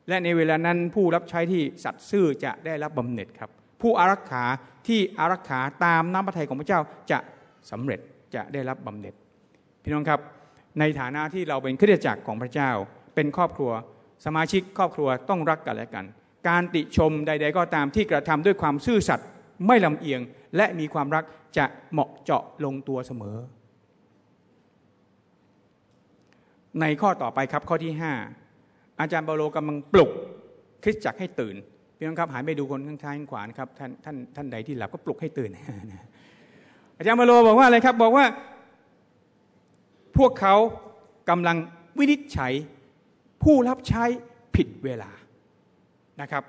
และในเวลานั้นผู้รับใช้ที่สัตย์ซื่อจะได้รับบำเหน็จครับ ผู้อารักขาที่อารักขาตามน้ำพระทัยของพระเจ้าจะสำเร็จจะได้รับบำเหน็จ พี่น้องครับในฐานะที่เราเป็นคริสตจักรของพระเจ้า เป็นครอบครัว สมาชิกครอบครัวต้องรักกันและกัน การติชมใด ๆ ก็ตามที่กระทำด้วยความซื่อสัตย์ไม่ลำเอียง และมีความรักจะเหมาะเจาะลงตัวเสมอ ในข้อต่อไปครับข้อที่ 5 อาจารย์เปาโลกำลังปลุกคริสตจักรให้ตื่นพี่น้องครับหันไปดูคนข้างซ้ายข้างขวานครับท่านท่านท่านใดที่หลับก็ปลุกให้ตื่น อาจารย์มาโลบอกว่าอะไรครับ บอกว่า พวกเขากำลังวินิจฉัยผู้รับใช้ผิดเวลา นะครับ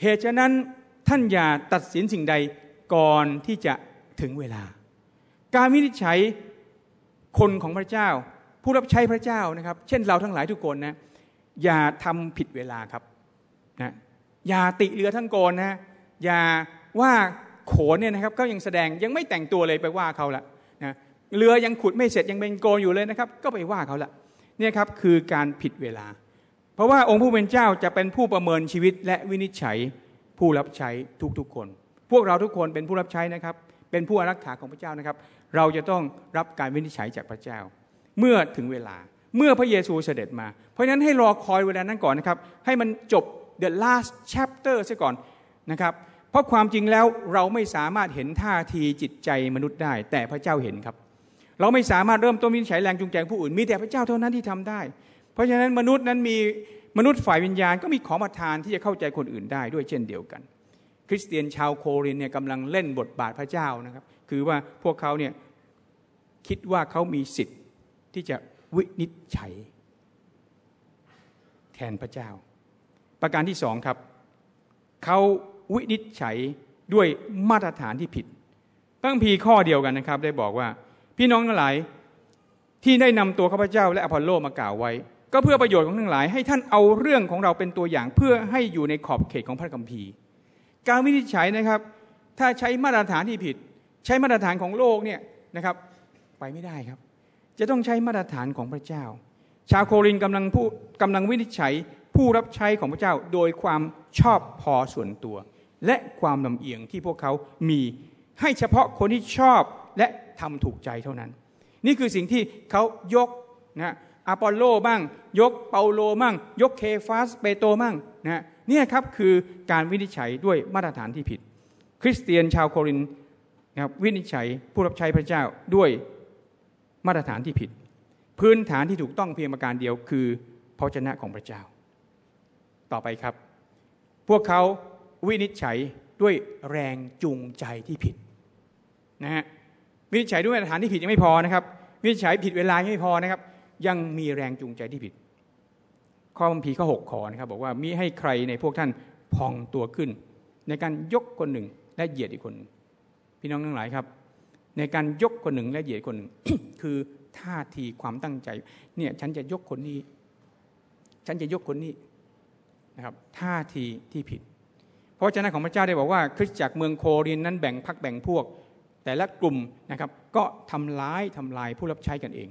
เหตุฉะนั้นท่านอย่าตัดสินสิ่งใดก่อนที่จะถึงเวลา การวินิจฉัยคนของพระเจ้า ผู้รับใช้พระเจ้านะครับ เช่นเราทั้งหลายทุกคนนะอย่าทำผิดเวลาครับนะอย่าติเรือทั้งโกนนะอย่าว่าโขนเนี่ยนะครับก็ยังแสดงยังไม่แต่งตัวเลยไปว่าเขาละนะเรือยังขุดไม่เสร็จยังเป็นโกนอยู่เลยนะครับ ก็ไปว่าเขาละเนี่ยครับคือการผิดเวลา ราะว่าองค์ผู้เป็นเจ้าจะเป็นผู้ประเมินชีวิตและวินิจฉัยผู้รับใช้ทุกๆคน พวกเราทุกคนเป็นผู้รับใช้นะครับ เป็นผู้อารักขาของพระเจ้านะครับ เราจะต้องรับการวินิจฉัยจากพระเจ้า เมื่อถึงเวลาเมื่อพระเยซูเสด็จมา เพราะฉะนั้นให้รอคอยเวลานั้นก่อนนะครับ ให้มันจบ the last chapter ซะก่อนนะครับ เพราะความจริงแล้วเราไม่สามารถเห็นท่าทีจิตใจมนุษย์ได้ แต่พระเจ้าเห็นครับ เราไม่สามารถเริ่มต้นวินิจฉัยแรงจูงใจผู้อื่นมีแต่พระเจ้าเท่านั้นที่ทำได้ ราะฉะนั้นมนุษย์นั้นมีมนุษย์ฝ่ายวิญญาณก็มีของประทานที่จะเข้าใจคนอื่นได้ด้วยเช่นเดียวกัน คริสเตียนชาวโครินเนี่ยกำลังเล่นบทบาทพระเจ้านะครับ คือว่าพวกเขาเนี่ยคิดว่าเขามีสิทธิ์ที่จะวินิจฉัย แทนพระเจ้า ประการที่สองครับเขาวินิจฉัยด้วยมาตรฐานที่ผิดพระคัมภีร์ข้อเดียวกันนะครับ ได้บอกว่า พี่น้องทั้งหลายที่ได้นำตัวข้าพเจ้าและอพอลโลมากล่าวไว้ ก็เพื่อประโยชน์ของทั้งหลาย ให้ท่านเอาเรื่องของเราเป็นตัวอย่างเพื่อให้อยู่ในขอบเขตของพระคัมภีร์ การวินิจฉัยนะครับ ถ้าใช้มาตรฐานที่ผิด ใช้มาตรฐานของโลกเนี่ยนะครับ ไปไม่ได้ครับ จะต้องใช้มาตรฐานของพระเจ้า ชาวโครินกำลังผู้กำลังวินิจฉัยผู้รับใช้ของพระเจ้าโดยความชอบพอส่วนตัว และความลำเอียงที่พวกเขามีให้เฉพาะคนที่ชอบและทำถูกใจเท่านั้น นี่คือสิ่งที่เขายกนะ อปอลโลบ้าง ยกเปาโลบ้าง ยกเคฟาสเปโตรบ้างนะนี่ครับคือการวินิจฉัยด้วยมาตรฐานที่ผิด คริสเตียนชาวโครินธ์นะครับวินิจฉัยผู้รับใช้พระเจ้าด้วยมาตรฐานที่ผิด พื้นฐานที่ถูกต้องเพียงประการเดียวคือพระวจนะของพระเจ้า ต่อไปครับ พวกเขาวินิจฉัยด้วยแรงจูงใจที่ผิดนะฮะวินิจฉัยด้วยมาตรฐานที่ผิดยังไม่พอนะครับวินิจฉัยผิดเวลายังไม่พอนะครับ ยังมีแรงจูงใจที่ผิด ข้อบัมพีข้อหกขอนะครับบอกว่ามิให้ใครในพวกท่านพองตัวขึ้น ในการยกคนหนึ่งและเหยียดอีกคนหนึ่งพี่น้องทั้งหลายครับ ในการยกคนหนึ่งและเหยียดคนหนึ่ง คือท่าทีความตั้งใจ เนี่ยฉันจะยกคนนี้ ฉันจะยกคนนี้นะครับ ท่าทีที่ผิด เพราะเจ้าของพระเจ้าได้บอกว่า คริสตจักรเมืองโครินนั้นแบ่งพักแบ่งพวก แต่ละกลุ่มนะครับ ก็ทำร้ายทำลายผู้รับใช้กันเอง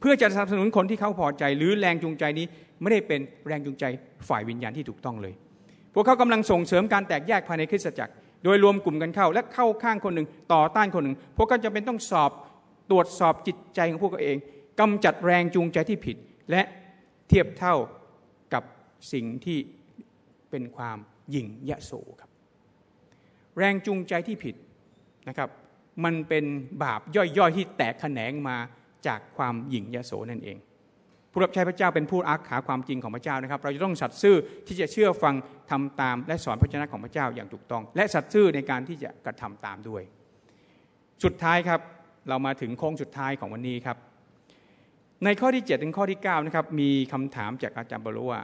เพื่อจะสนับสนุนคนที่เขาพอใจ หรือแรงจูงใจนี้ไม่ได้เป็นแรงจูงใจฝ่ายวิญญาณที่ถูกต้องเลย พวกเขากำลังส่งเสริมการแตกแยกภายในคริสตจักร โดยรวมกลุ่มกันเข้า และเข้าข้างคนหนึ่งต่อต้านคนหนึ่ง พวกเขาจะเป็นต้องสอบตรวจสอบจิตใจของพวกเขาเองกำจัดแรงจูงใจที่ผิด และเทียบเท่ากับสิ่งที่เป็นความหยิ่งยะโสครับ แรงจูงใจที่ผิดนะครับ มันเป็นบาปย่อยๆที่แตกแขนงมา จากความหยิ่งยโสนั่นเอง ผู้รับใช้พระเจ้าเป็นผู้อาขาความจริงของพระเจ้านะครับ เราจะต้องสัตย์ซื่อที่จะเชื่อฟังทำตาม และสอนพระชนะของพระเจ้าอย่างถูกต้อง และสัตย์ซื่อในการที่จะกระทำตามด้วย สุดท้ายครับเรามาถึงโค้งสุดท้ายของวันนี้ครับ ในข้อที่ 7 ถึงข้อที่9นะครับมีคำถามจากอาจารย์บรว่า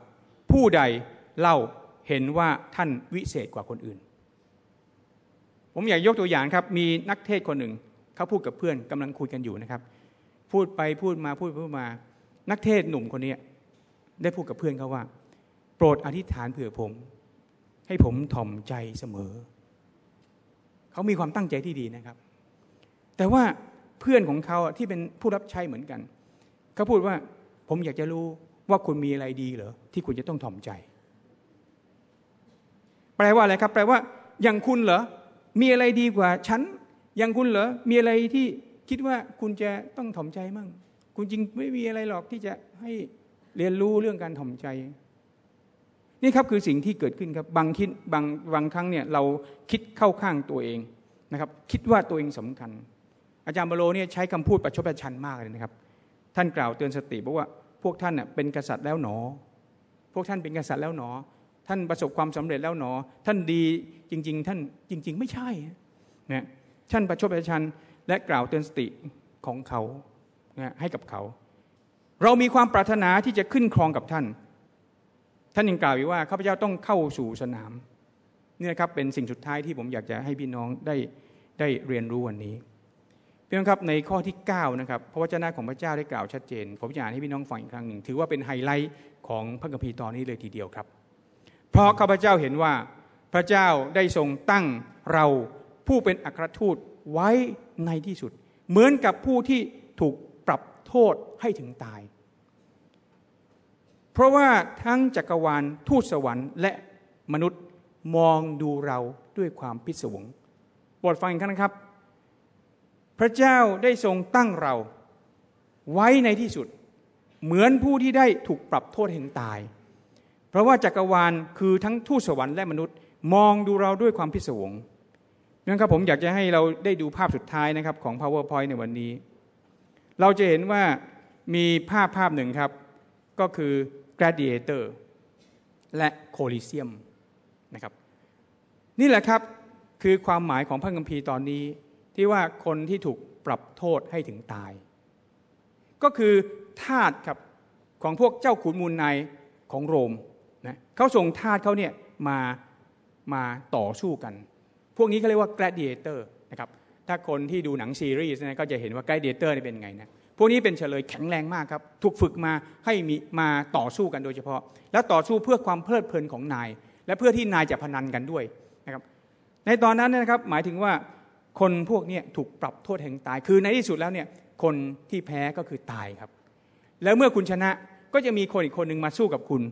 ผู้ใดเล่าเห็นว่าท่านวิเศษกว่าคนอื่น ผมอยากยกตัวอย่างครับ มีนักเทศคนหนึ่ง เขาพูดกับเพื่อนกำลังคุยกันอยู่นะครับ พูดไปพูดมาพูดพูดมา นักเทศหนุ่มคนนี้ได้พูดกับเพื่อนเขาว่า โปรดอธิษฐานเผื่อผม ให้ผมถ่อมใจเสมอ เขามีความตั้งใจที่ดีนะครับ แต่ว่าเพื่อนของเขาที่เป็นผู้รับใช้เหมือนกันเขาพูดว่าผมอยากจะรู้ว่าคุณมีอะไรดีเหรอที่คุณจะต้องถ่อมใจ แปลว่าอะไรครับ แปลว่าอย่างคุณเหรอมีอะไรดีกว่าฉันอย่างคุณเหรอมีอะไรที่ คิดว่าคุณจะต้องถ่อมใจมั่ง คุณจริงไม่มีอะไรหรอกที่จะให้เรียนรู้เรื่องการถ่อมใจ นี่ครับคือสิ่งที่เกิดขึ้นครับบางคิดบางบางครั้งเนี่ยเราคิดเข้าข้างตัวเองนะครับ คิดว่าตัวเองสำคัญ อาจารย์บโลเนี่ยใช้คำพูดประชดประชันมากเลยนะครับ ท่านกล่าวเตือนสติบอกว่าพวกท่านเน่ยเป็นกษัตริย์แล้วหนอ พวกท่านเป็นกษัตริย์แล้วหนอ ท่านประสบความสำเร็จแล้วหนอ ท่านดีจริง ๆ ท่านจริง ๆ ไม่ใช่นะท่านประชดประชัน และกล่าวเตือนสติของเขาให้กับเขา เรามีความปรารถนาที่จะขึ้นครองกับท่าน ท่านยังกล่าวอีกว่าข้าพเจ้าต้องเข้าสู่สนามนี่นะครับเป็นสิ่งสุดท้ายที่ผมอยากจะให้พี่น้องได้ได้เรียนรู้วันนี้พี่น้องครับในข้อที่9นะครับพระวจนะของพระเจ้าได้กล่าวชัดเจน ผมอยากให้พี่น้องฟังอีกครั้งหนึ่ง ถือว่าเป็นไฮไลท์ของพระคัมภีร์ตอนนี้เลยทีเดียวครับ เพราะข้าพเจ้าเห็นว่าพระเจ้าได้ทรงตั้งเราผู้เป็นอัครทูต ไว้ในที่สุด เหมือนกับผู้ที่ถูกปรับโทษให้ถึงตาย เพราะว่าทั้งจักรวาลทูตสวรรค์และมนุษย์มองดูเราด้วยความพิศวงโปรดฟังอีกครั้งนะครับ พระเจ้าได้ทรงตั้งเราไว้ในที่สุด เหมือนผู้ที่ได้ถูกปรับโทษแห่งตาย เพราะว่าจักรวาลคือทั้งทูตสวรรค์และมนุษย์ มองดูเราด้วยความพิศวง นั่นครับผมอยากจะให้เราได้ดูภาพสุดท้ายนะครับของ PowerPoint ในวันนี้ เราจะเห็นว่ามีภาพภาพหนึ่งครับ ก็คือ Gladiator และ Colosseum นะครับนี่แหละครับคือความหมายของพระคัมภีร์ตอนนี้ ที่ว่าคนที่ถูกปรับโทษให้ถึงตาย ก็คือทาสครับของพวกเจ้าขุนมูลนายของโรมนะเขาส่งทาสเขาเนี่ยมามาต่อสู้กัน พวกนี้เขาเรียกว่า gladiator นะครับถ้าคนที่ดูหนังซีรีส์นะก็จะเห็นว่า gladiator นี่เป็นไงนะพวกนี้เป็นเฉลยแข็งแรงมากครับถูกฝึกมาให้มีมาต่อสู้กันโดยเฉพาะ แล้วต่อสู้เพื่อความเพลิดเพลินของนาย และเพื่อที่นายจะพนันกันด้วยนะครับในตอนนั้นนะครับหมายถึงว่าคนพวกนี้ถูกปรับโทษแห่งตาย คือในที่สุดแล้วเนี่ยคนที่แพ้ก็คือตายครับ แล้วเมื่อคุณชนะก็จะมีคนอีกคนหนึ่งมาสู้กับคุณ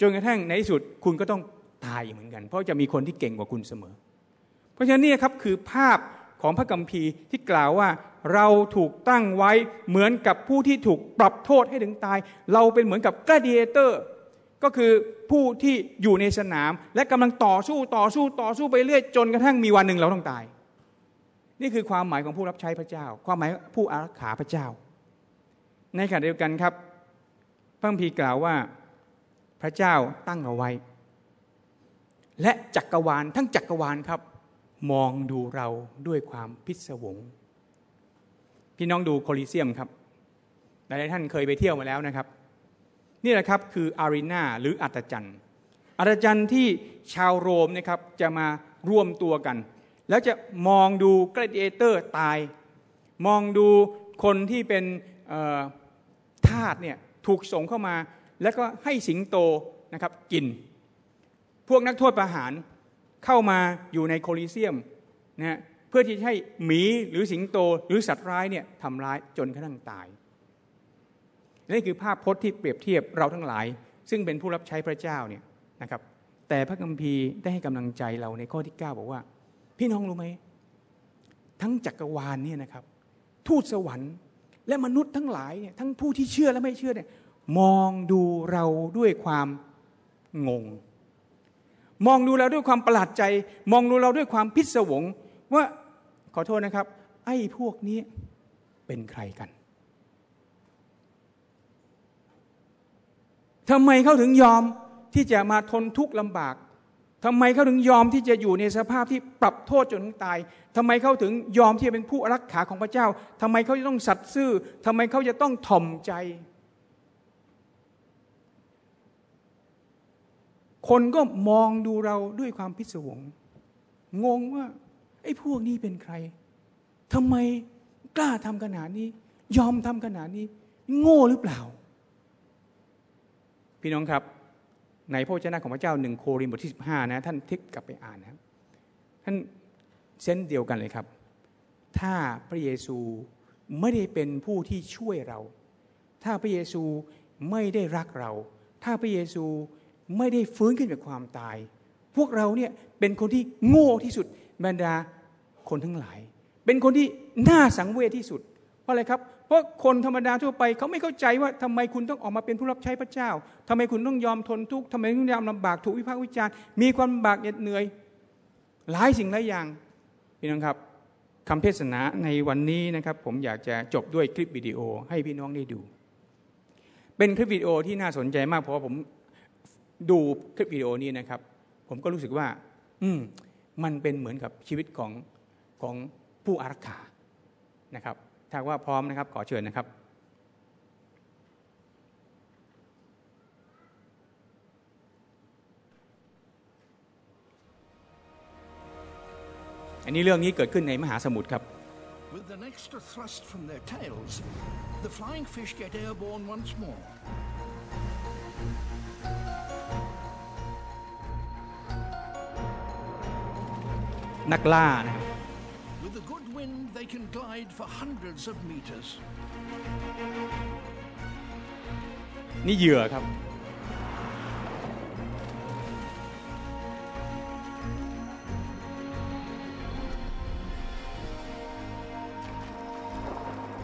จนกระทั่งในที่สุดคุณก็ต้องตายเหมือนกัน เพราะจะมีคนที่เก่งกว่าคุณเสมอ เพราะฉะนั้นนี่ครับคือภาพของพระกัมภีร์ที่กล่าวว่าเราถูกตั้งไว้เหมือนกับผู้ที่ถูกปรับโทษให้ถึงตาย เราเป็นเหมือนกับกลาดิเอเตอร์ ก็คือผู้ที่อยู่ในสนาม และกำลังต่อสู้ต่อสู้ต่อสู้ไปเรื่อยจนกระทั่งมีวันหนึ่งเราต้องตาย นี่คือความหมายของผู้รับใช้พระเจ้า ความหมายผู้อารักขาพระเจ้า ในขณะเดียวกันครับพระพีกล่าวว่าพระเจ้าตั้งเอาไว้ และจักรวาลทั้งจักรวาลครับ มองดูเราด้วยความพิศวง พี่น้องดูโคลิเซียมครับ หลายท่านเคยไปเที่ยวมาแล้วนะครับ นี่แหละครับคืออารีนาหรืออัตจันทร์อัตจันทร์ที่ชาวโรมนะครับจะมาร่วมตัวกัน แล้วจะมองดูกราดิเอเตอร์ตาย มองดูคนที่เป็นทาสเนี่ยถูกส่งเข้ามา แล้วก็ให้สิงโตนะครับกิน พวกนักโทษประหาร เข้ามาอยู่ในโคลิเซียมนะเพื่อที่ให้หมีหรือสิงโตหรือสัตว์ร้ายเนี่ยทำร้ายจนกระทั่งตายนี่คือภาพพจน์ที่เปรียบเทียบเราทั้งหลาย ซึ่งเป็นผู้รับใช้พระเจ้าเนี่ยนะครับ แต่พระคัมภีร์ได้ให้กำลังใจเราในข้อที่ 9 บอกว่า พี่น้องรู้ไหมทั้งจักรวาลเนี่ยนะครับ ทูตสวรรค์ และมนุษย์ทั้งหลายเนี่ยทั้งผู้ที่เชื่อและไม่เชื่อเนี่ยมองดูเราด้วยความงง มองดูเราด้วยความประหลาดใจ มองดูเราด้วยความพิศวง ว่าขอโทษนะครับ ไอ้พวกนี้เป็นใครกันทำไมเขาถึงยอมที่จะมาทนทุกข์ลำบากทำไมเขาถึงยอมที่จะอยู่ในสภาพที่ปรับโทษจนถึงตายทำไมเขาถึงยอมที่จะเป็นผู้รักขาของพระเจ้าทำไมเขาจะต้องสัตย์ซื่อทำไมเขาจะต้องถ่อมใจ คนก็มองดูเราด้วยความพิศวง งงว่า ไอ้พวกนี้เป็นใครทำไมกล้าทำขนาดนี้ ยอมทำขนาดนี้ โง่หรือเปล่า พี่น้องครับ ในพระเจ้าของพระเจ้าหนึ่งโครินธ์บทที่สิบห้านะ ท่านทิกกลับไปอ่านนะท่านเส้นเดียวกันเลยครับ ถ้าพระเยซูไม่ได้เป็นผู้ที่ช่วยเรา ถ้าพระเยซูไม่ได้รักเรา ถ้าพระเยซู ไม่ได้ฟื้นขึ้นจากความตาย พวกเราเนี่ยเป็นคนที่โง่ที่สุดบรรดาคนทั้งหลาย เป็นคนที่น่าสังเวชที่สุด เพราะอะไรครับ เพราะคนธรรมดาทั่วไปเขาไม่เข้าใจว่าทำไมคุณต้องออกมาเป็นผู้รับใช้พระเจ้าทำไมคุณต้องยอมทนทุกข์ทำไมต้องยอมลำบากถูกวิพากษ์วิจารณ์มีความลำบากเหน็ดเหนื่อยหลายสิ่งหลายอย่างพี่น้องครับคำเทศนาในวันนี้นะครับผมอยากจะจบด้วยคลิปวิดีโอให้พี่น้องได้ดู เป็นคลิปวิดีโอที่น่าสนใจมากเพราะผม ดูคลิปวิดีโอนี้นะครับ ผมก็รู้สึกว่า อืมมันเป็นเหมือนกับชีวิตของของผู้อารักขานะครับถ้าว่าพร้อมนะครับขอเชิญนะครับอันนี้เรื่องนี้เกิดขึ้นในมหาสมุทรครับ With an extra thrust from their tails, the flying fish get airborne once more. นักล่านะครับ With a good wind, they can glide for hundreds of meters. นี่เหยื่อครับ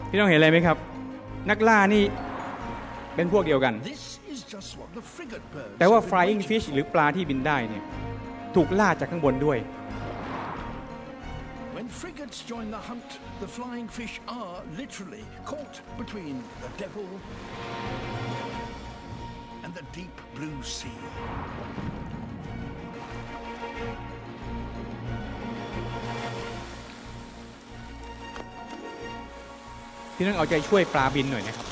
พี่น้องเห็นอะไรไหมครับ นักล่านี่เป็นพวกเดียวกัน This is just what the frigate birds แต่ว่า have been flying waiting fish for. หรือปลาที่บินได้เนี่ยถูกล่าจากข้างบนด้วย When frigates join the hunt, the flying fish are literally caught between the devil and the deep blue sea. พี่น้องเอาใจช่วยปลาบินหน่อยนะครับ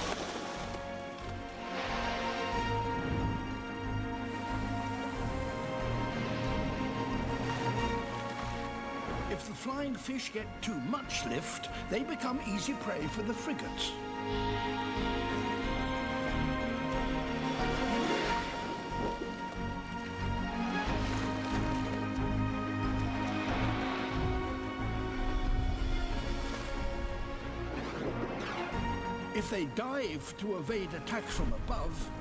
Flying fish get too much lift, they become easy prey for the frigates. If they dive to evade attack from above,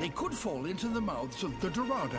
they could fall into the mouths of the Dorado.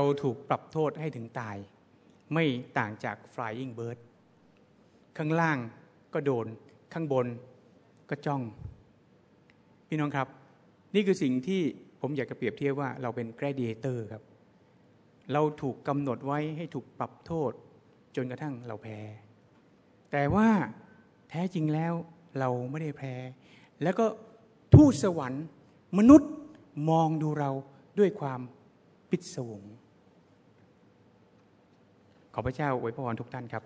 เราถูกปรับโทษให้ถึงตาย ไม่ต่างจาก flying bird ข้างล่างก็โดน ข้างบนก็จ้อง พี่น้องครับ นี่คือสิ่งที่ผมอยากจะเปรียบเทียบว่าเราเป็น gladiator ครับ เราถูกกำหนดไว้ให้ถูกปรับโทษ จนกระทั่งเราแพ้ แต่ว่าแท้จริงแล้วเราไม่ได้แพ้ แล้วก็ทูตสวรรค์ มนุษย์มองดูเราด้วยความพิศวง ขอพระเจ้าอวยพรทุกท่านครับ